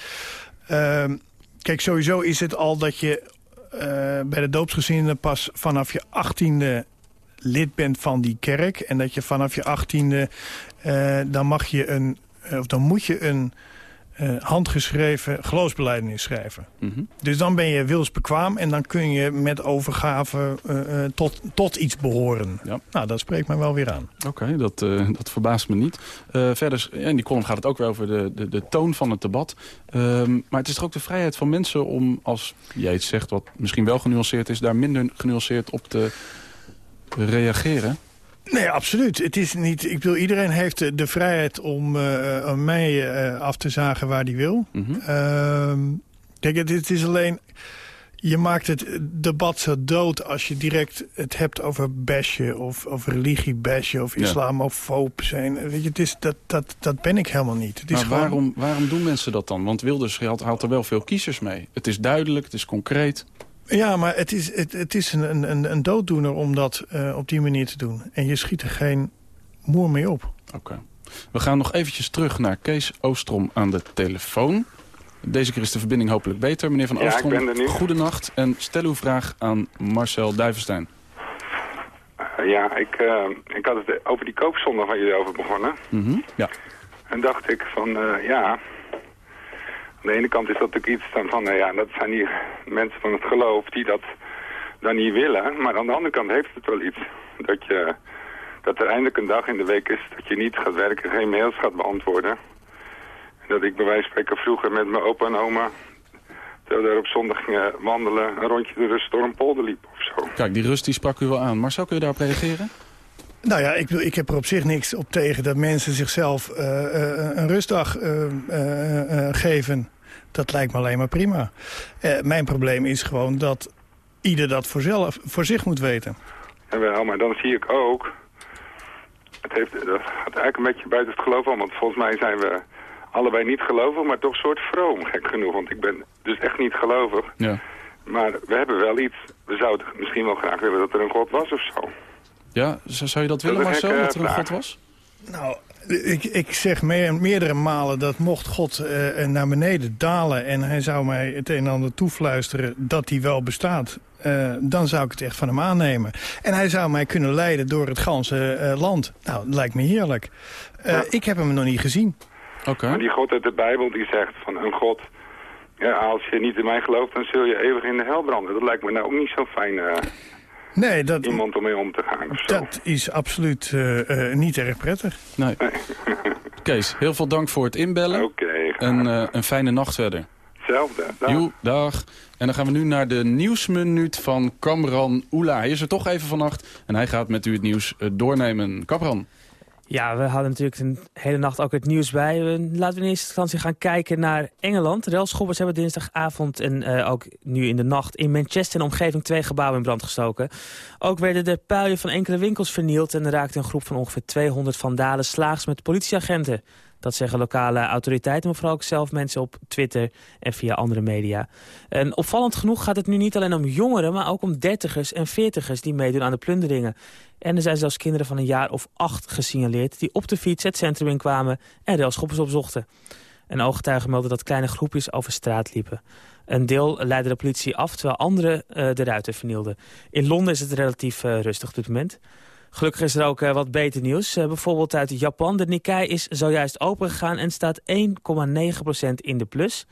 Ehm, kijk, sowieso is het al dat je bij de doopsgezinden pas vanaf je achttiende lid bent van die kerk. En dat je vanaf je achttiende, dan mag je een eh, of dan moet je een uh, handgeschreven geloofsbelijdenis schrijven. Mhm. Dus dan ben je wilsbekwaam en dan kun je met overgave uh, tot, tot iets behoren. Ja. Nou, dat spreekt mij wel weer aan. Oké, dat, dat verbaast me niet. verder, in die column gaat het ook weer over de, de, de toon van het debat. Ehm, maar het is toch ook de vrijheid van mensen om, als jij iets zegt wat misschien wel genuanceerd is... daar minder genuanceerd op te reageren? Nee, absoluut. Het is niet, ik bedoel, iedereen heeft de, vrijheid om, uh, om mij uh, af te zagen waar hij wil. Mm -hmm. uh, kijk, het, het, is alleen... Je maakt het debat zo dood als je direct het hebt over bashen... of, of religie bashen of islamofoob zijn. Weet je, het is, dat, dat, dat ben ik helemaal niet. Het is maar gewoon... waarom, waarom doen mensen dat dan? Want Wilders haalt er wel veel kiezers mee. Het is duidelijk, het is concreet. Ja, maar het is, het, het is een, een, een dooddoener om dat uh, op die manier te doen. En je schiet er geen moer mee op. Oké. Okay. We gaan nog eventjes terug naar Kees Oostrom aan de telefoon. Deze keer is de verbinding hopelijk beter. Meneer Van ja, Oostrom, ik ben er nu. goedenacht. En stel uw vraag aan Marcel Duivenstein. Uh, ja, ik, uh, ik had het over die koopzondag waar jullie over begonnen. Mm -hmm. Ja. En dacht ik van, ja... Aan de ene kant is dat natuurlijk iets dan van, nou ja, dat zijn die mensen van het geloof die dat dan niet willen. Maar aan de andere kant heeft het wel iets. Dat, je, dat er eindelijk een dag in de week is dat je niet gaat werken, geen mails gaat beantwoorden. En dat ik bij wijze van spreken vroeger met mijn opa en oma, terwijl we daar op zondag gingen wandelen, een rondje de rust door een polder liep of zo. Kijk, die rust die sprak u wel aan. Maar zou kun je daarop reageren? Nou ja, ik, ik heb er op zich niks op tegen dat mensen zichzelf uh, uh, een rustdag uh, geven. Dat lijkt me alleen maar prima. mijn probleem is gewoon dat ieder dat voor, zelf, voor zich moet weten. Ja, wel, maar dan zie ik ook... Het, heeft, dat gaat eigenlijk een beetje buiten het geloof om. Want volgens mij zijn we allebei niet gelovig, maar toch een soort vroom, gek genoeg. Want ik ben dus echt niet gelovig. Ja. Maar we hebben wel iets. We zouden misschien wel graag willen dat er een God was of zo. Ja, zou je dat willen, Marcel, dat er een God was? Nou, ik, ik zeg meer, meerdere malen dat mocht God uh, naar beneden dalen... en hij zou mij het een en ander toefluisteren dat hij wel bestaat... Uh, dan zou ik het echt van hem aannemen. En hij zou mij kunnen leiden door het ganse uh, land. Nou, dat lijkt me heerlijk. Ja. Ik heb hem nog niet gezien. Oké. Okay. Maar die God uit de Bijbel die zegt van een God... Ja, als je niet in mij gelooft, dan zul je eeuwig in de hel branden. Dat lijkt me nou ook niet zo fijn... Nee, dat, iemand om mee om te gaan. Of zo. Dat is absoluut uh, uh, niet erg prettig. Nee. nee. Kees, heel veel dank voor het inbellen. Oké. Okay, en uh, een fijne nacht verder. Hetzelfde. Dag. Dag. En dan gaan we nu naar de nieuwsminuut van Kamran Oela. Hij is er toch even vannacht en hij gaat met u het nieuws doornemen. Kamran. Ja, we hadden natuurlijk een hele nacht ook het nieuws bij. Laten we in eerste instantie gaan kijken naar Engeland. Relschoppers hebben dinsdagavond en uh, ook nu in de nacht... in Manchester en omgeving twee gebouwen in brand gestoken. Ook werden de puien van enkele winkels vernield... en er raakte een groep van ongeveer 200 vandalen slaags met politieagenten. Dat zeggen lokale autoriteiten, maar vooral ook zelf mensen op Twitter en via andere media. En opvallend genoeg gaat het nu niet alleen om jongeren, maar ook om dertigers en veertigers die meedoen aan de plunderingen. En er zijn zelfs kinderen van een jaar of acht gesignaleerd die op de fiets het centrum inkwamen en railschoppers opzochten. En ooggetuigen melden dat kleine groepjes over straat liepen. Een deel leidde de politie af, terwijl anderen uh, de ruiten vernielden. In Londen is het relatief uh, rustig op dit moment. Gelukkig is er ook uh, wat beter nieuws. Uh, bijvoorbeeld uit Japan. De Nikkei is zojuist opengegaan en staat 1,9% in de plus.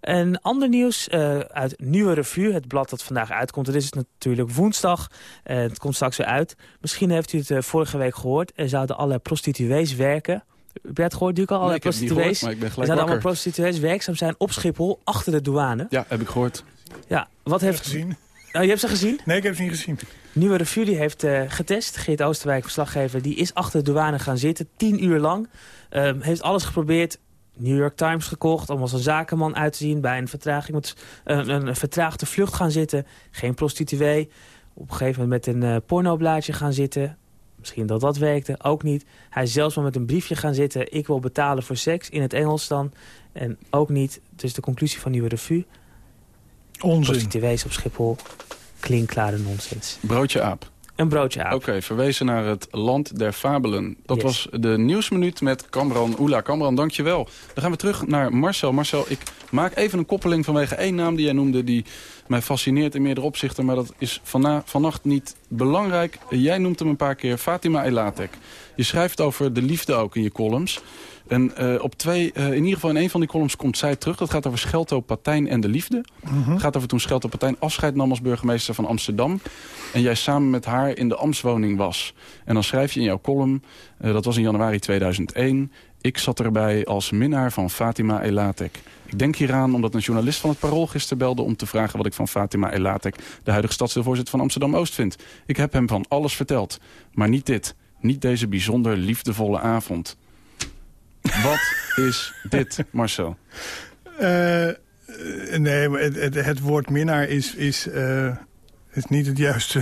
En ander nieuws uh, uit Nieuwe Revue, het blad dat vandaag uitkomt. Het is natuurlijk woensdag, het komt straks weer uit. Misschien heeft u het vorige week gehoord. Er zouden alle prostituees werken. Heb jij het gehoord, Duke? Alle nee, prostituees. Gehoord, maar ik ben er zouden wakker. allemaal prostituees werkzaam zijn op Schiphol, achter de douane. Ja, heb ik gehoord. Ja, wat heeft... gezien? Oh, je hebt ze gezien? Nee, ik heb ze niet gezien. Nieuwe Revue die heeft uh, getest. Geert Oosterwijk, verslaggever, die is achter de douane gaan zitten. Tien uur lang. Uh, heeft alles geprobeerd. New York Times gekocht om als een zakenman uit te zien. Bij een vertraging moet een, een vertraagde vlucht gaan zitten. Geen prostituee. Op een gegeven moment met een uh, pornoblaadje gaan zitten. Misschien dat dat werkte, ook niet. Hij is zelfs wel met een briefje gaan zitten. Ik wil betalen voor seks, in het Engels dan. En ook niet. Dus de conclusie van Nieuwe Revue. Onzin. Prostituees op Schiphol. Klinkklare nonsens. Broodje aap. Een broodje aap. Oké, verwezen naar het land der fabelen. Dat was de nieuwsminuut met Kamran Oela. Kamran, dankjewel. Dan gaan we terug naar Marcel. Marcel, ik maak even een koppeling vanwege één naam die jij noemde... die mij fascineert in meerdere opzichten, maar dat is vanna vannacht niet belangrijk. Jij noemt hem een paar keer, Fatima Elatek. Je schrijft over de liefde ook in je columns. En uh, op twee, uh, in ieder geval in een van die columns komt zij terug. Dat gaat over Schelto, Patijn en de liefde. Mhm. Het gaat over toen Schelto Patijn afscheid nam als burgemeester van Amsterdam. En jij samen met haar in de Amswoning was. En dan schrijf je in jouw column, uh, dat was in januari 2001... Ik zat erbij als minnaar van Fatima Elatek. Ik denk hieraan omdat een journalist van het Parool gisteren belde... om te vragen wat ik van Fatima Elatek, de huidige stadsdeelvoorzitter van Amsterdam-Oost, vind. Ik heb hem van alles verteld, maar niet dit. Niet deze bijzonder liefdevolle avond. Wat is dit, Marcel? Uh, nee, maar het, het, het, woord minnaar is, is, uh, is niet het juiste.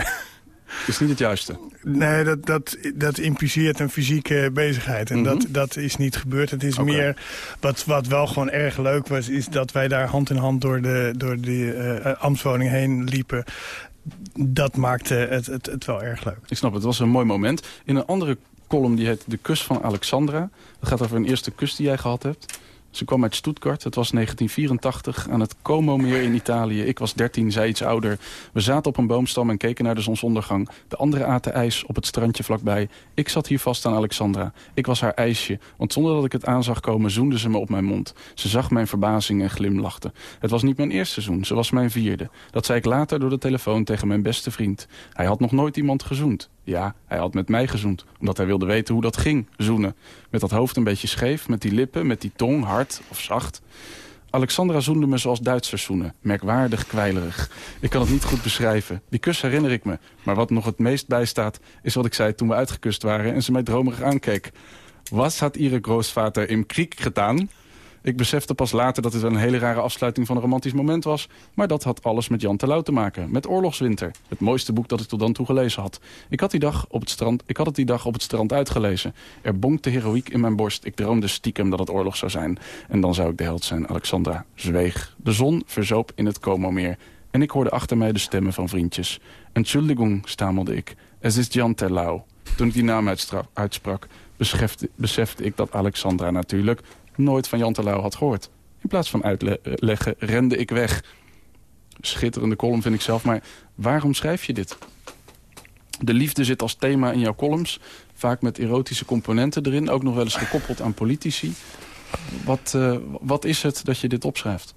is niet het juiste? Nee, dat, dat, dat impliceert een fysieke bezigheid. En mm -hmm. dat, dat is niet gebeurd. Het is okay. meer, wat, wat wel gewoon erg leuk was... is dat wij daar hand in hand door de, door de uh, ambtswoning heen liepen dat maakte het, het, het wel erg leuk. Ik snap het, het was een mooi moment. In een andere column die heet De Kus van Alexandra. Dat gaat over een eerste kus die jij gehad hebt. Ze kwam uit Stuttgart. Het was 1984 aan het Como-meer in Italië. Ik was 13, zij iets ouder. We zaten op een boomstam en keken naar de zonsondergang. De anderen aten ijs op het strandje vlakbij. Ik zat hier vast aan Alexandra. Ik was haar ijsje, want zonder dat ik het aan zag komen... zoende ze me op mijn mond. Ze zag mijn verbazing en glimlachte. Het was niet mijn eerste zoen, ze was mijn vierde. Dat zei ik later door de telefoon tegen mijn beste vriend. Hij had nog nooit iemand gezoend. Ja, hij had met mij gezoend, omdat hij wilde weten hoe dat ging, zoenen. Met dat hoofd een beetje scheef, met die lippen, met die tong, hard of zacht. Alexandra zoende me zoals Duitsers zoenen, merkwaardig kwijlerig. Ik kan het niet goed beschrijven. Die kus herinner ik me. Maar wat nog het meest bijstaat, is wat ik zei toen we uitgekust waren... en ze mij dromerig aankeek. Was had ihre grootvader im Krieg gedaan? Ik besefte pas later dat het een hele rare afsluiting van een romantisch moment was. Maar dat had alles met Jan Terlouw te maken. Met Oorlogswinter. Het mooiste boek dat ik tot dan toe gelezen had. Ik had, die dag op het strand, ik had het die dag op het strand uitgelezen. Er bonkte heroïek in mijn borst. Ik droomde stiekem dat het oorlog zou zijn. En dan zou ik de held zijn. Alexandra zweeg. De zon verzoop in het Como-meer. En ik hoorde achter mij de stemmen van vriendjes. Entschuldigung, stamelde ik. Es is Jan Terlouw. Toen ik die naam uitsprak, besefte ik dat Alexandra natuurlijk nooit van Jan had gehoord. In plaats van uitleggen rende ik weg. Schitterende column vind ik zelf, maar waarom schrijf je dit? De liefde zit als thema in jouw columns. Vaak met erotische componenten erin. Ook nog wel eens gekoppeld aan politici. Wat, uh, wat is het dat je dit opschrijft?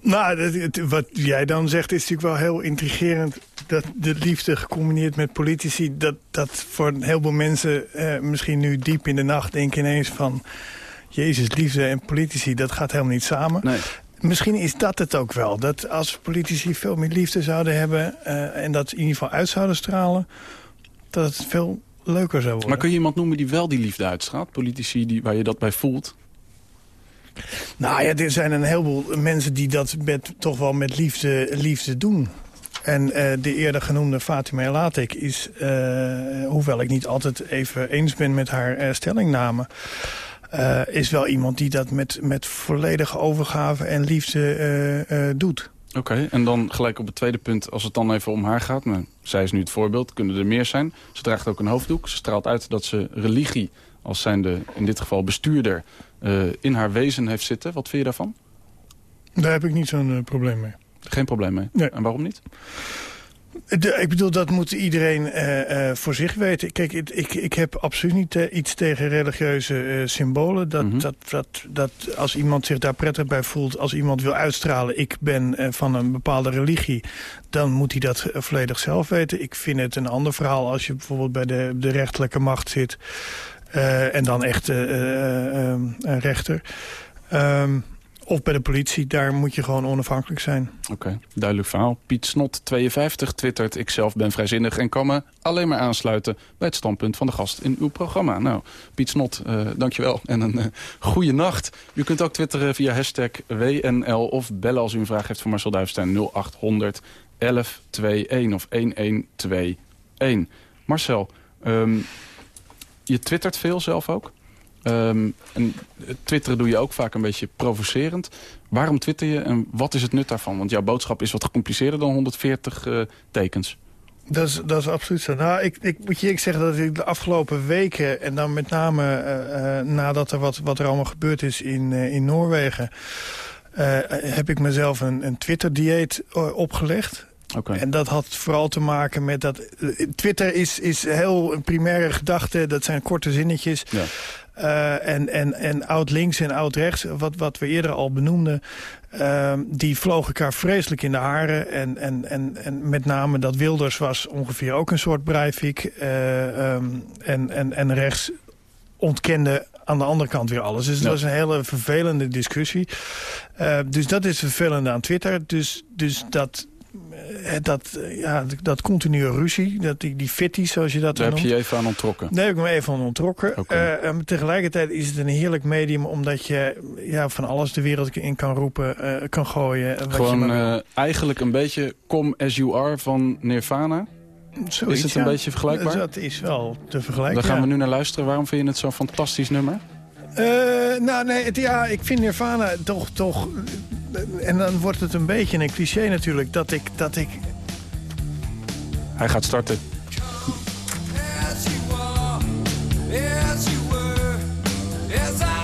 Nou, wat jij dan zegt is natuurlijk wel heel intrigerend. Dat de liefde gecombineerd met politici... dat, dat voor een heleboel mensen eh, misschien nu diep in de nacht denken ineens van... Jezus, liefde en politici, dat gaat helemaal niet samen. Nee. Misschien is dat het ook wel. Dat als politici veel meer liefde zouden hebben... Uh, en dat in ieder geval uit zouden stralen... dat het veel leuker zou worden. Maar kun je iemand noemen die wel die liefde uitstraalt? Politici die, waar je dat bij voelt? Nou ja, er zijn een heleboel mensen die dat met, toch wel met liefde, liefde doen. En uh, de eerder genoemde Fatima Latek is, uh, hoewel ik niet altijd even eens ben met haar uh, stellingname... Uh, is wel iemand die dat met, met volledige overgave en liefde uh, uh, doet. Oké, okay, en dan gelijk op het tweede punt, als het dan even om haar gaat. Maar zij is nu het voorbeeld, kunnen er meer zijn. Ze draagt ook een hoofddoek. Ze straalt uit dat ze religie, als zijnde in dit geval bestuurder, in haar wezen heeft zitten. Wat vind je daarvan? Daar heb ik niet zo'n probleem mee. Geen probleem mee? Nee. En waarom niet? De, ik bedoel, dat moet iedereen uh, uh, voor zich weten. Kijk, ik, ik, ik heb absoluut niet uh, iets tegen religieuze symbolen. Dat, mm -hmm. dat, dat, dat als iemand zich daar prettig bij voelt, als iemand wil uitstralen... ik ben van een bepaalde religie, dan moet hij dat volledig zelf weten. Ik vind het een ander verhaal als je bijvoorbeeld bij de, de rechterlijke macht zit... en dan echt een rechter... Um, of bij de politie, daar moet je gewoon onafhankelijk zijn. Oké, duidelijk verhaal. Piet Snot, 52, twittert... ik zelf ben vrijzinnig en kan me alleen maar aansluiten... bij het standpunt van de gast in uw programma. Nou, Piet Snot, uh, dankjewel en een uh, goede nacht. U kunt ook twitteren via hashtag WNL of bellen als u een vraag heeft voor Marcel Duivestein 0800 1121 of 1121. Marcel, um, je twittert veel zelf ook? Um, en twitteren doe je ook vaak een beetje provocerend. Waarom twitter je en wat is het nut daarvan? Want jouw boodschap is wat gecompliceerder dan 140 uh, tekens. Dat is, dat is absoluut zo. Nou, ik, ik moet je zeggen dat ik de afgelopen weken... en dan met name uh, uh, nadat er wat, wat er allemaal gebeurd is in, in Noorwegen... heb ik mezelf een, een Twitter-dieet opgelegd. Okay. En dat had vooral te maken met dat... Twitter is, is heel een primaire gedachte. Dat zijn korte zinnetjes. Ja. Uh, en, en, en oud-links en oud-rechts, wat, wat we eerder al benoemden... Uh, die vlogen elkaar vreselijk in de haren. En, en, en, en met name dat Wilders was ongeveer ook een soort Breivik. Uh, um, en, en, en rechts ontkende aan de andere kant weer alles. Dus ja. dat was een hele vervelende discussie. Uh, dus dat is vervelend aan Twitter. Dus, dus dat dat, ja, dat continue ruzie, dat die, die fitties zoals je dat Daar noemt. heb je even aan ontrokken. Daar heb ik me even aan ontrokken. Okay. Uh, tegelijkertijd is het een heerlijk medium omdat je ja, van alles de wereld in kan roepen, uh, kan gooien. Wat Gewoon je maar... uh, eigenlijk een beetje come as you are van Nirvana. Zoiets, is het een ja. beetje vergelijkbaar? Dat is wel te vergelijken. Daar gaan ja. we nu naar luisteren. Waarom vind je het zo'n fantastisch nummer? Uh, nou, nee, het, ja, ik vind Nirvana toch, toch... En dan wordt het een beetje een cliché natuurlijk, dat ik... Dat ik Hij gaat starten. I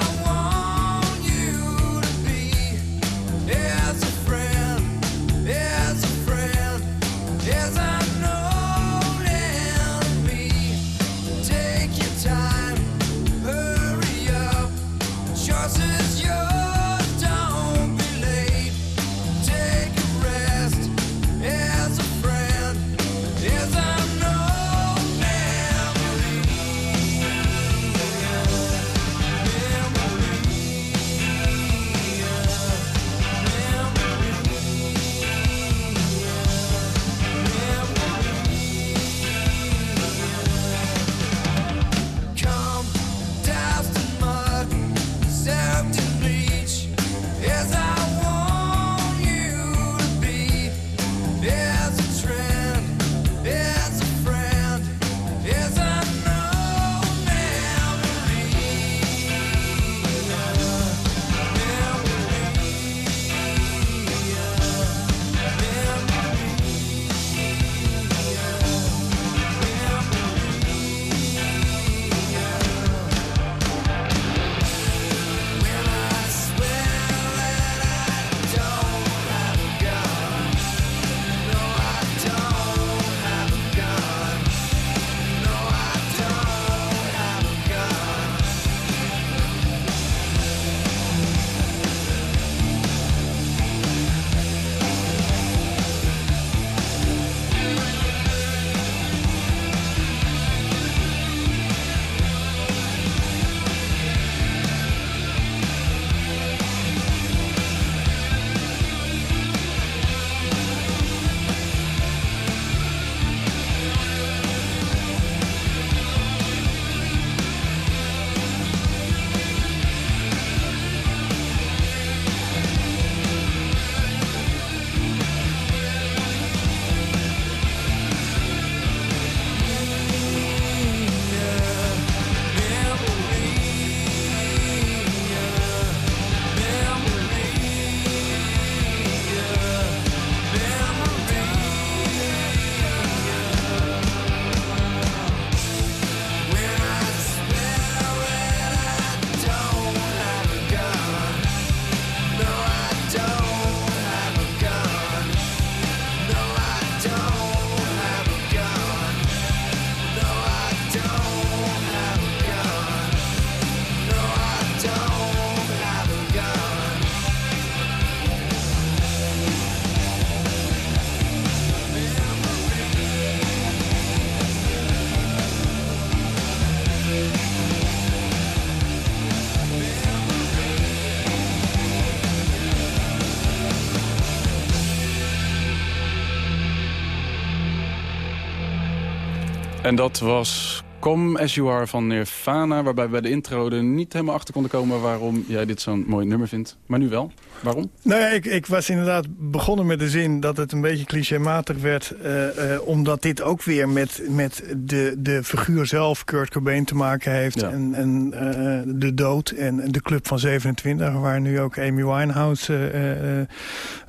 En dat was Come As You Are van Nirvana... waarbij we bij de intro er niet helemaal achter konden komen... waarom jij dit zo'n mooi nummer vindt. Maar nu wel. Waarom? Nou ja, ik, ik was inderdaad begonnen met de zin dat het een beetje clichématig werd. eh, eh, omdat dit ook weer met, met de, de figuur zelf, Kurt Cobain, te maken heeft. Ja. En, en eh, de dood en de Club van 27, waar nu ook Amy Winehouse eh, eh,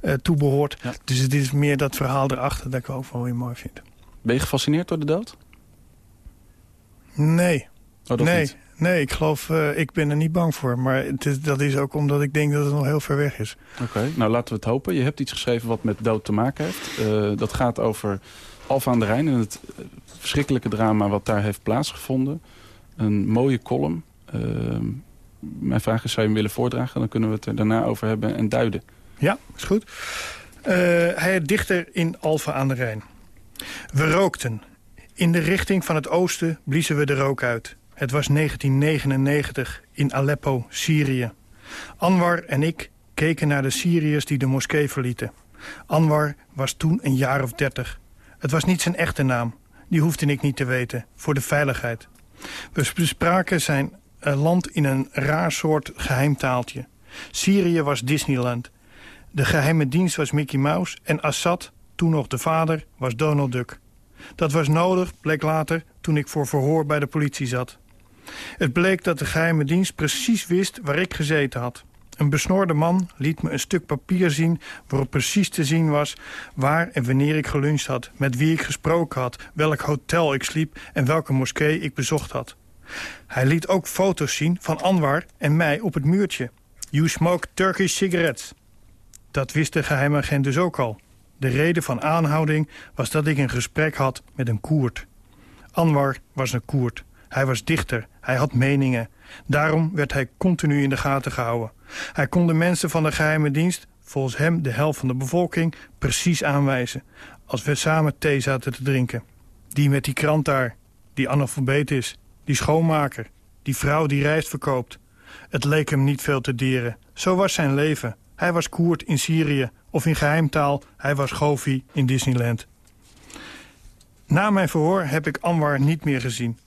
eh, toe behoort. Ja. Dus het is meer dat verhaal erachter dat ik ook wel weer mooi vind. Ben je gefascineerd door de dood? Nee, Oh, nee, niet. nee, ik geloof, eh, ik ben er niet bang voor. Maar het is, dat is ook omdat ik denk dat het nog heel ver weg is. Oké, nou laten we het hopen. Je hebt iets geschreven wat met dood te maken heeft. Eh, dat gaat over Alfa aan de Rijn en het eh, verschrikkelijke drama wat daar heeft plaatsgevonden. Een mooie column. Mijn vraag is, zou je hem willen voordragen? Dan kunnen we het er daarna over hebben en duiden. Ja, is goed. Hij dichter in Alphen aan de Rijn. We rookten. In de richting van het oosten bliezen we de rook uit. Het was 1999 in Aleppo, Syrië. Anwar en ik keken naar de Syriërs die de moskee verlieten. Anwar was toen een jaar of dertig. Het was niet zijn echte naam. Die hoefde ik niet te weten, voor de veiligheid. We bespraken zijn eh, land in een raar soort geheimtaaltje. Syrië was Disneyland. De geheime dienst was Mickey Mouse en Assad, toen nog de vader, was Donald Duck. Dat was nodig, bleek later, toen ik voor verhoor bij de politie zat. Het bleek dat de geheime dienst precies wist waar ik gezeten had. Een besnorde man liet me een stuk papier zien waarop precies te zien was waar en wanneer ik geluncht had, met wie ik gesproken had, welk hotel ik sliep en welke moskee ik bezocht had. Hij liet ook foto's zien van Anwar en mij op het muurtje. You smoke Turkish cigarettes. Dat wist de geheimagent dus ook al. De reden van aanhouding was dat ik een gesprek had met een Koerd. Anwar was een Koerd. Hij was dichter. Hij had meningen. Daarom werd hij continu in de gaten gehouden. Hij kon de mensen van de geheime dienst, volgens hem de helft van de bevolking, precies aanwijzen. Als we samen thee zaten te drinken. Die met die krant daar, die analfabeet is, die schoonmaker, die vrouw die rijst verkoopt. Het leek hem niet veel te deren. Zo was zijn leven. Hij was Koerd in Syrië, of in geheimtaal, hij was Gofi in Disneyland. Na mijn verhoor heb ik Anwar niet meer gezien.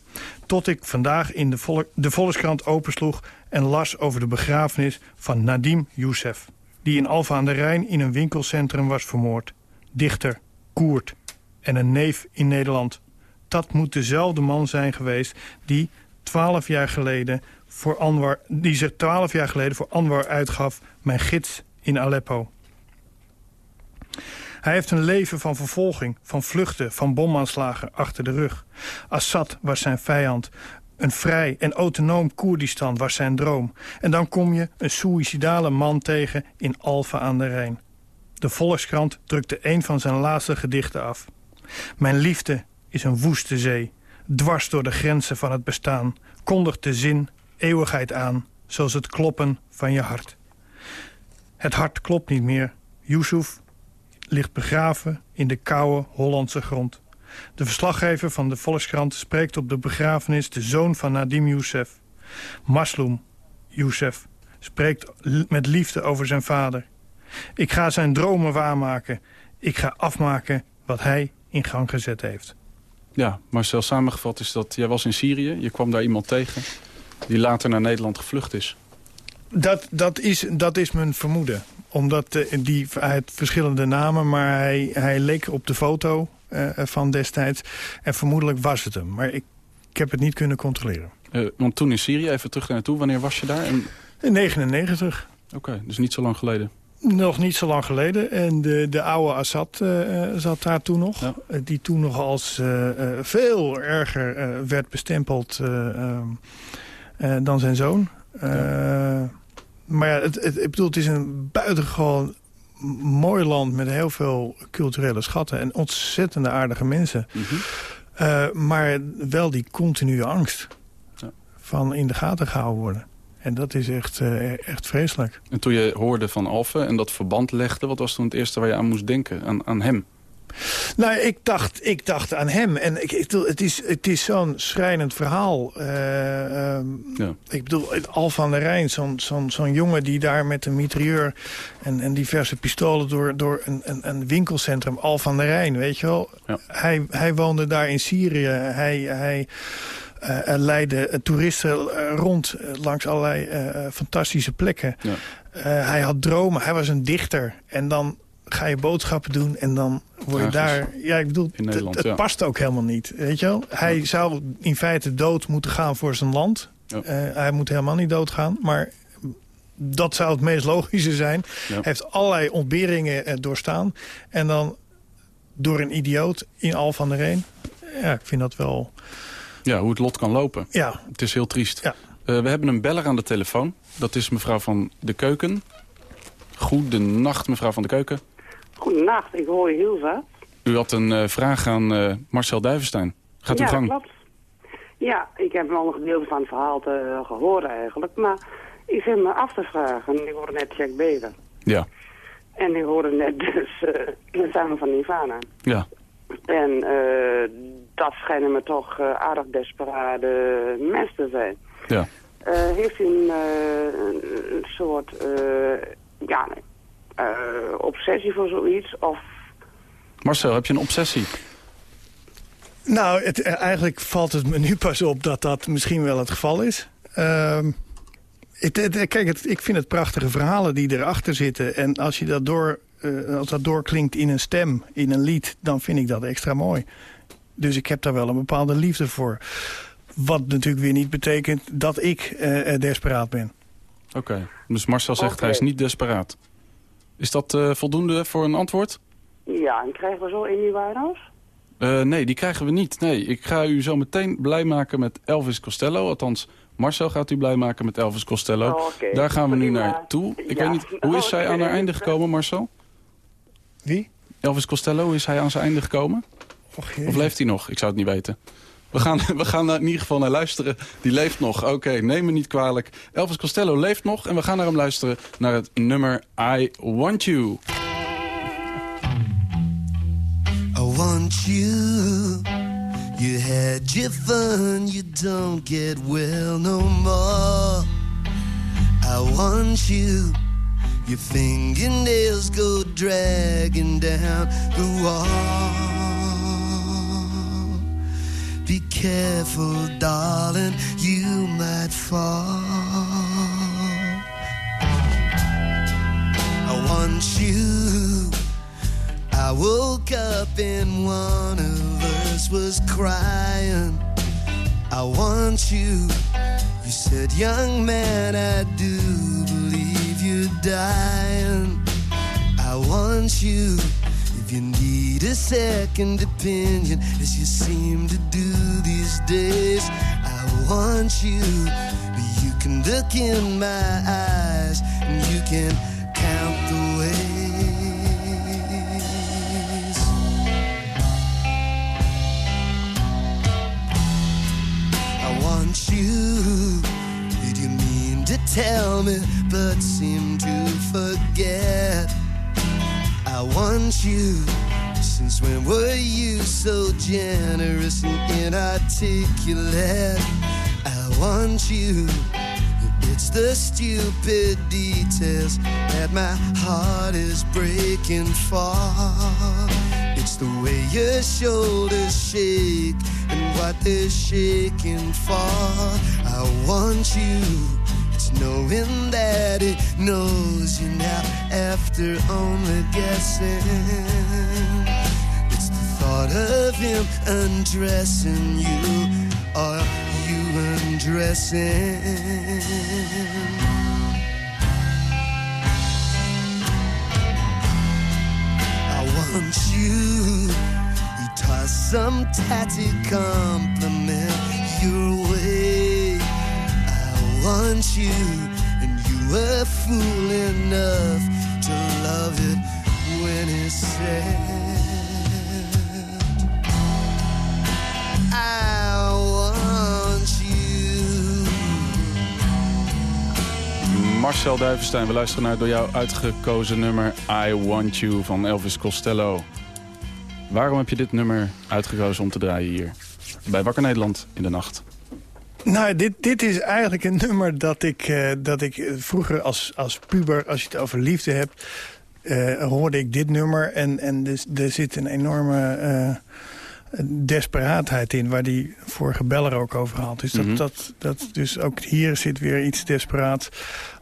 Tot ik vandaag in de, de Volkskrant opensloeg en las over de begrafenis van Nadim Youssef. Die in Alphen aan de Rijn in een winkelcentrum was vermoord. Dichter, Koerd en een neef in Nederland. Dat moet dezelfde man zijn geweest die twaalf jaar geleden voor Anwar, die zich twaalf jaar geleden voor Anwar uitgaf, mijn gids in Aleppo. Hij heeft een leven van vervolging, van vluchten, van bomaanslagen achter de rug. Assad was zijn vijand. Een vrij en autonoom Koerdistan was zijn droom. En dan kom je een suïcidale man tegen in Alphen aan de Rijn. De Volkskrant drukte een van zijn laatste gedichten af. Mijn liefde is een woeste zee, dwars door de grenzen van het bestaan. Kondigt de zin, eeuwigheid aan, zoals het kloppen van je hart. Het hart klopt niet meer. Yusuf ligt begraven in de koude Hollandse grond. De verslaggever van de Volkskrant spreekt op de begrafenis de zoon van Nadim Youssef. Maslum Youssef spreekt met liefde over zijn vader. Ik ga zijn dromen waarmaken. Ik ga afmaken wat hij in gang gezet heeft. Ja, Marcel, samengevat is dat jij was in Syrië. Je kwam daar iemand tegen die later naar Nederland gevlucht is. Dat, dat, is, dat is mijn vermoeden. Omdat eh, die, hij heeft verschillende namen, maar hij, hij leek op de foto eh, van destijds. En vermoedelijk was het hem. Maar ik, ik heb het niet kunnen controleren. Eh, want toen in Syrië, even terug naar naartoe. Wanneer was je daar? En... In 99. Oké, dus niet zo lang geleden. Nog niet zo lang geleden. En de, de oude Assad eh, eh, zat daar toen nog. Ja. Eh, die toen nog als eh, eh, veel erger eh, werd bestempeld eh, eh, dan zijn zoon. Eh, Maar ja, het, het, ik bedoel, het is een buitengewoon mooi land met heel veel culturele schatten. En ontzettende aardige mensen. Mhm. Eh, maar wel die continue angst Ja. van in de gaten gehouden worden. En dat is echt, echt vreselijk. En toen je hoorde van Alphen en dat verband legde... wat was toen het eerste waar je aan moest denken? Aan, aan hem? Nou, ik dacht, ik dacht aan hem. En ik, ik bedoel, het is, het is zo'n schrijnend verhaal. Eh, ehm, Ja. Ik bedoel, Al van der Rijn, zo'n zo'n zo'n jongen die daar met een mitrailleur... en, en diverse pistolen door, door een, een, een winkelcentrum, Al van der Rijn, weet je wel. Ja. Hij, hij woonde daar in Syrië. Hij, hij eh, hij leidde eh, toeristen eh, rond eh, langs allerlei eh, eh, fantastische plekken. Ja. Eh, hij had dromen, hij was een dichter. En dan ga je boodschappen doen en dan word je daar... Ja, ik bedoel, In het- ja. past ook helemaal niet, weet je wel. Hij zou in feite dood moeten gaan voor zijn land. Ja. Eh, hij moet helemaal niet doodgaan, maar dat zou het meest logische zijn. Hij heeft allerlei ontberingen eh, doorstaan. En dan door een idioot in Al van der Reen. Ja, ik vind dat wel... Ja, hoe het lot kan lopen. Ja, Het is heel triest. Ja. Eh, we hebben een beller aan de telefoon. Dat is mevrouw van de Keuken. Goedenacht, mevrouw van de Keuken. Goedenacht, ik hoor je heel vaak. U had een eh, vraag aan eh, Marcel Duivenstein. Gaat uw ja, gang. klopt. Ja, ik heb al een gedeelte van het verhaal te gehoord eigenlijk. Maar ik zit me af te vragen. Ik hoorde net Jack Bever. Ja, En ik hoorde net dus uh, samen van Nirvana. ja. En eh, dat schijnen me toch eh, aardig desperade mensen te zijn. ja. Eh, heeft u een, eh, een, soort eh, ja, eh, obsessie voor zoiets? Of Marcel, heb je een obsessie? Nou, het, eh, eigenlijk valt het me nu pas op dat dat misschien wel het geval is. Ehm, het, het- kijk, het, ik vind het prachtige verhalen die erachter zitten. En als, je dat door, eh, als dat doorklinkt in een stem, in een lied... dan vind ik dat extra mooi. Dus ik heb daar wel een bepaalde liefde voor. Wat natuurlijk weer niet betekent dat ik eh, eh, desperaat ben. Oké. Dus Marcel zegt hij is niet desperaat. Is dat eh, voldoende voor een antwoord? ja, en krijgen we zo Amy Winehouse? Eh, nee, die krijgen we niet. Nee, ik ga u zo meteen blij maken met Elvis Costello. Althans, Marcel gaat u blij maken met Elvis Costello. Oh. Daar gaan we nu naartoe. Ik Ja. weet niet, hoe is zij aan haar einde gekomen, Marcel? Wie? Elvis Costello, is hij aan zijn einde gekomen? Och, jee. Of leeft hij nog? Ik zou het niet weten. We gaan, we gaan in ieder geval naar luisteren. Die leeft nog. Oké, neem me niet kwalijk. Elvis Costello leeft nog en we gaan naar hem luisteren... naar het nummer I Want You. I want you. You had your fun, you don't get well no more. I want you. Your fingernails go dragging down the wall. Careful, darling, you might fall. I want you. I woke up and one of us was crying. I want you. You said, young man, I do believe you're dying. I want you. If you need a second opinion, as you seem to do these days, I want you. But You can look in my eyes and you can count the ways. I want you. Did you mean to tell me, but seem to forget? I want you. Since when were you so generous and inarticulate? I want you. It's the stupid details that my heart is breaking for. It's the way your shoulders shake and what they're shaking for. I want you. Knowing that it knows you now after only guessing. It's the thought of him undressing you or you undressing. I want you. You toss some tatty compliment your way. Want you, and you were fool enough to love it when it said, I want you. Marcel Duivenstein, we luisteren naar het door jou uitgekozen nummer I Want You van Elvis Costello. Waarom heb je dit nummer uitgekozen om te draaien hier? Bij Wakker Nederland in de nacht. Nou, dit, dit is eigenlijk een nummer dat ik, eh, dat ik vroeger als, als puber, als je het over liefde hebt, eh, hoorde ik dit nummer. En, en dus, er zit een enorme eh, desperaatheid in, waar die vorige beller ook over had. Dus, dat, Mhm. dat, dat, dus ook hier zit weer iets desperaat.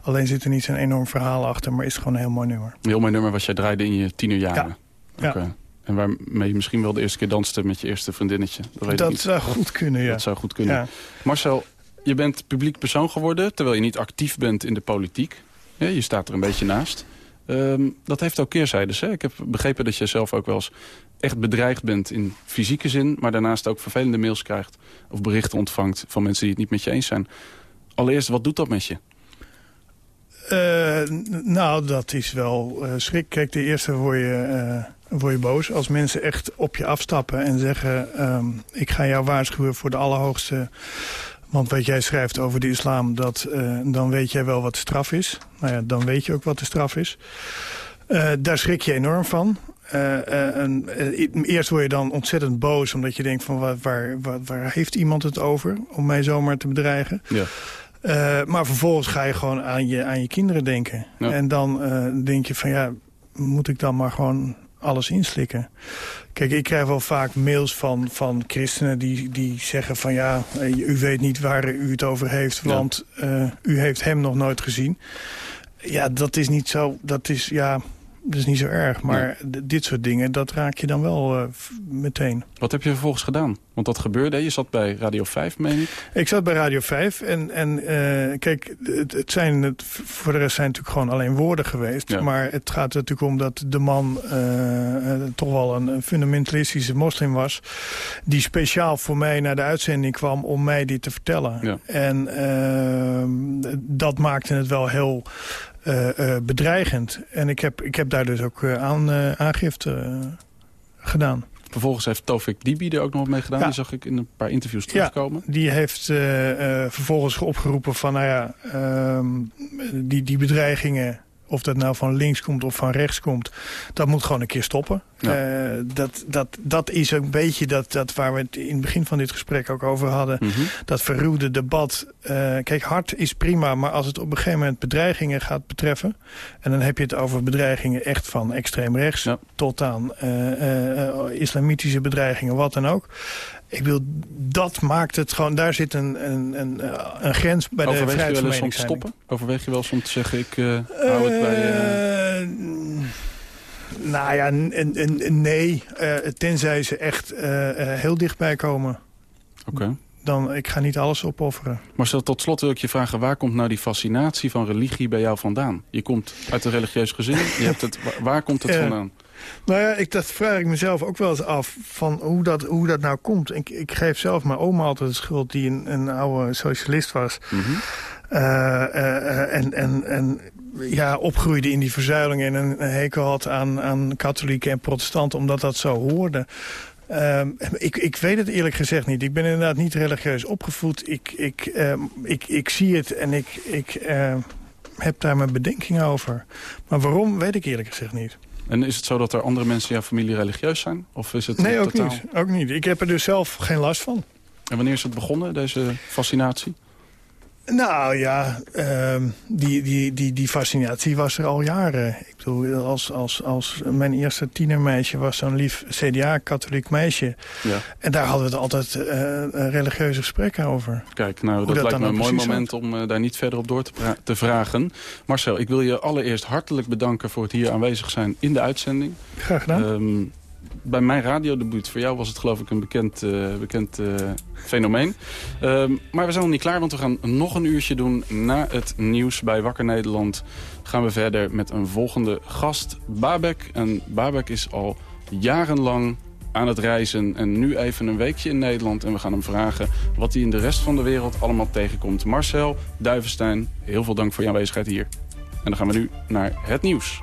Alleen zit er niet zo'n enorm verhaal achter, maar is het gewoon een heel mooi nummer. Een heel mooi nummer wat jij draaide in je tienerjaren. Ja. En waarmee je misschien wel de eerste keer danste met je eerste vriendinnetje. Dat weet ik Dat niet. zou goed kunnen, ja. Dat zou goed kunnen. Ja. Marcel, je bent publiek persoon geworden... terwijl je niet actief bent in de politiek. Ja, je staat er een beetje naast. Ehm, dat heeft ook keerzijdes. Hè? Ik heb begrepen dat je zelf ook wel eens echt bedreigd bent in fysieke zin... maar daarnaast ook vervelende mails krijgt of berichten ontvangt... van mensen die het niet met je eens zijn. Allereerst, wat doet dat met je? Eh, nou, dat is wel eh, schrik. Kijk, de eerste word je, eh, word je boos. Als mensen echt op je afstappen en zeggen... ehm, ik ga jou waarschuwen voor de allerhoogste... Want wat jij schrijft over de islam, dat, eh, dan weet jij wel wat de straf is. Nou ja, dan weet je ook wat de straf is. Eh, daar schrik je enorm van. Eh, en, eerst word je dan ontzettend boos, omdat je denkt van waar, waar, waar, heeft iemand het over om mij zomaar te bedreigen? Ja. Maar vervolgens ga je gewoon aan je, aan je kinderen denken. Ja. En dan denk je van ja, moet ik dan maar gewoon alles inslikken? Kijk, ik krijg wel vaak mails van, van christenen die, die zeggen van ja, eh, u weet niet waar u het over heeft, Ja. want eh, u heeft hem nog nooit gezien. Ja, dat is niet zo, dat is ja, dat is niet zo erg. Maar dit soort dingen, dat raak je dan wel eh, meteen. Wat heb je vervolgens gedaan? Want dat gebeurde. Je zat bij Radio 5, meen ik. Ik zat bij Radio 5 en, en eh, kijk, het, het zijn het, voor de rest zijn het natuurlijk gewoon alleen woorden geweest. Ja. Maar het gaat er natuurlijk om dat de man eh, toch wel een, fundamentalistische moslim was. Die speciaal voor mij naar de uitzending kwam om mij dit te vertellen. Ja. En ehm, dat maakte het wel heel bedreigend. En ik heb, ik heb daar dus ook eh, aan, eh, aangifte eh, gedaan. Vervolgens heeft Tofik Dibi er ook nog mee gedaan. Ja. Die zag ik in een paar interviews terugkomen. Die heeft eh, eh, vervolgens opgeroepen van, nou ja, ehm, die, die bedreigingen, of dat nou van links komt of van rechts komt, dat moet gewoon een keer stoppen. Ja. Eh, dat, dat, dat is een beetje dat, dat waar we het in het begin van dit gesprek ook over hadden. Mhm. Dat verruwde debat. Eh, kijk, hard is prima, maar als het op een gegeven moment bedreigingen gaat betreffen... en dan heb je het over bedreigingen echt van extreem rechts... Ja. tot aan eh, islamitische bedreigingen, wat dan ook. Ik wil, dat maakt het gewoon... Daar zit een, een, een, eh, een grens bij de Overweeg je vrijheid wel van eens om te meningsuiting. stoppen? Overweeg je wel eens om te zeggen, ik eh, hou het bij... Eh, nou ja, nee. Tenzij ze echt heel dichtbij komen. Oké. Dan, ik ga niet alles opofferen. Marcel, tot slot wil ik je vragen... waar komt nou die fascinatie van religie bij jou vandaan? Je komt uit een religieus gezin. Je hebt het, waar, komt het vandaan? Nou ja, ik, dat vraag ik mezelf ook wel eens af. Van hoe, dat, hoe dat nou komt. Ik, ik geef zelf mijn oma altijd de schuld die een, een oude socialist was. Mhm. Eh, eh, eh, en, en, en ja, opgroeide in die verzuilingen en een, een hekel had aan, aan katholieken en protestanten, omdat dat zo hoorde. Ehm, ik, ik weet het eerlijk gezegd niet. Ik ben inderdaad niet religieus opgevoed. Ik, ik, ehm, ik, ik zie het en ik, ik ehm, heb daar mijn bedenkingen over. Maar waarom, weet ik eerlijk gezegd niet. En is het zo dat er andere mensen in jouw familie religieus zijn? Of is het Nee, ook totaal... niet. ook niet. Ik heb er dus zelf geen last van. En wanneer is het begonnen, deze fascinatie? Nou ja, ehm, die, die, die, die fascinatie was er al jaren. Ik bedoel, als, als, als mijn eerste tienermeisje was zo'n lief CDA-katholiek meisje. Ja. En daar hadden we het altijd eh, eh, religieuze gesprekken over. Kijk, nou, Hoe dat, dat lijkt me een mooi moment om eh, daar niet verder op door te, te vragen. Marcel, ik wil je allereerst hartelijk bedanken voor het hier aanwezig zijn in de uitzending. Graag gedaan. Ehm, bij mijn radiodebuut, voor jou was het geloof ik een bekend, eh, bekend eh, fenomeen. Ehm, maar we zijn nog niet klaar, want we gaan nog een uurtje doen. Na het nieuws bij Wakker Nederland gaan we verder met een volgende gast, Babek. En Babek is al jarenlang aan het reizen en nu even een weekje in Nederland. En we gaan hem vragen wat hij in de rest van de wereld allemaal tegenkomt. Marcel Duivenstein, heel veel dank voor je aanwezigheid hier. En dan gaan we nu naar het nieuws.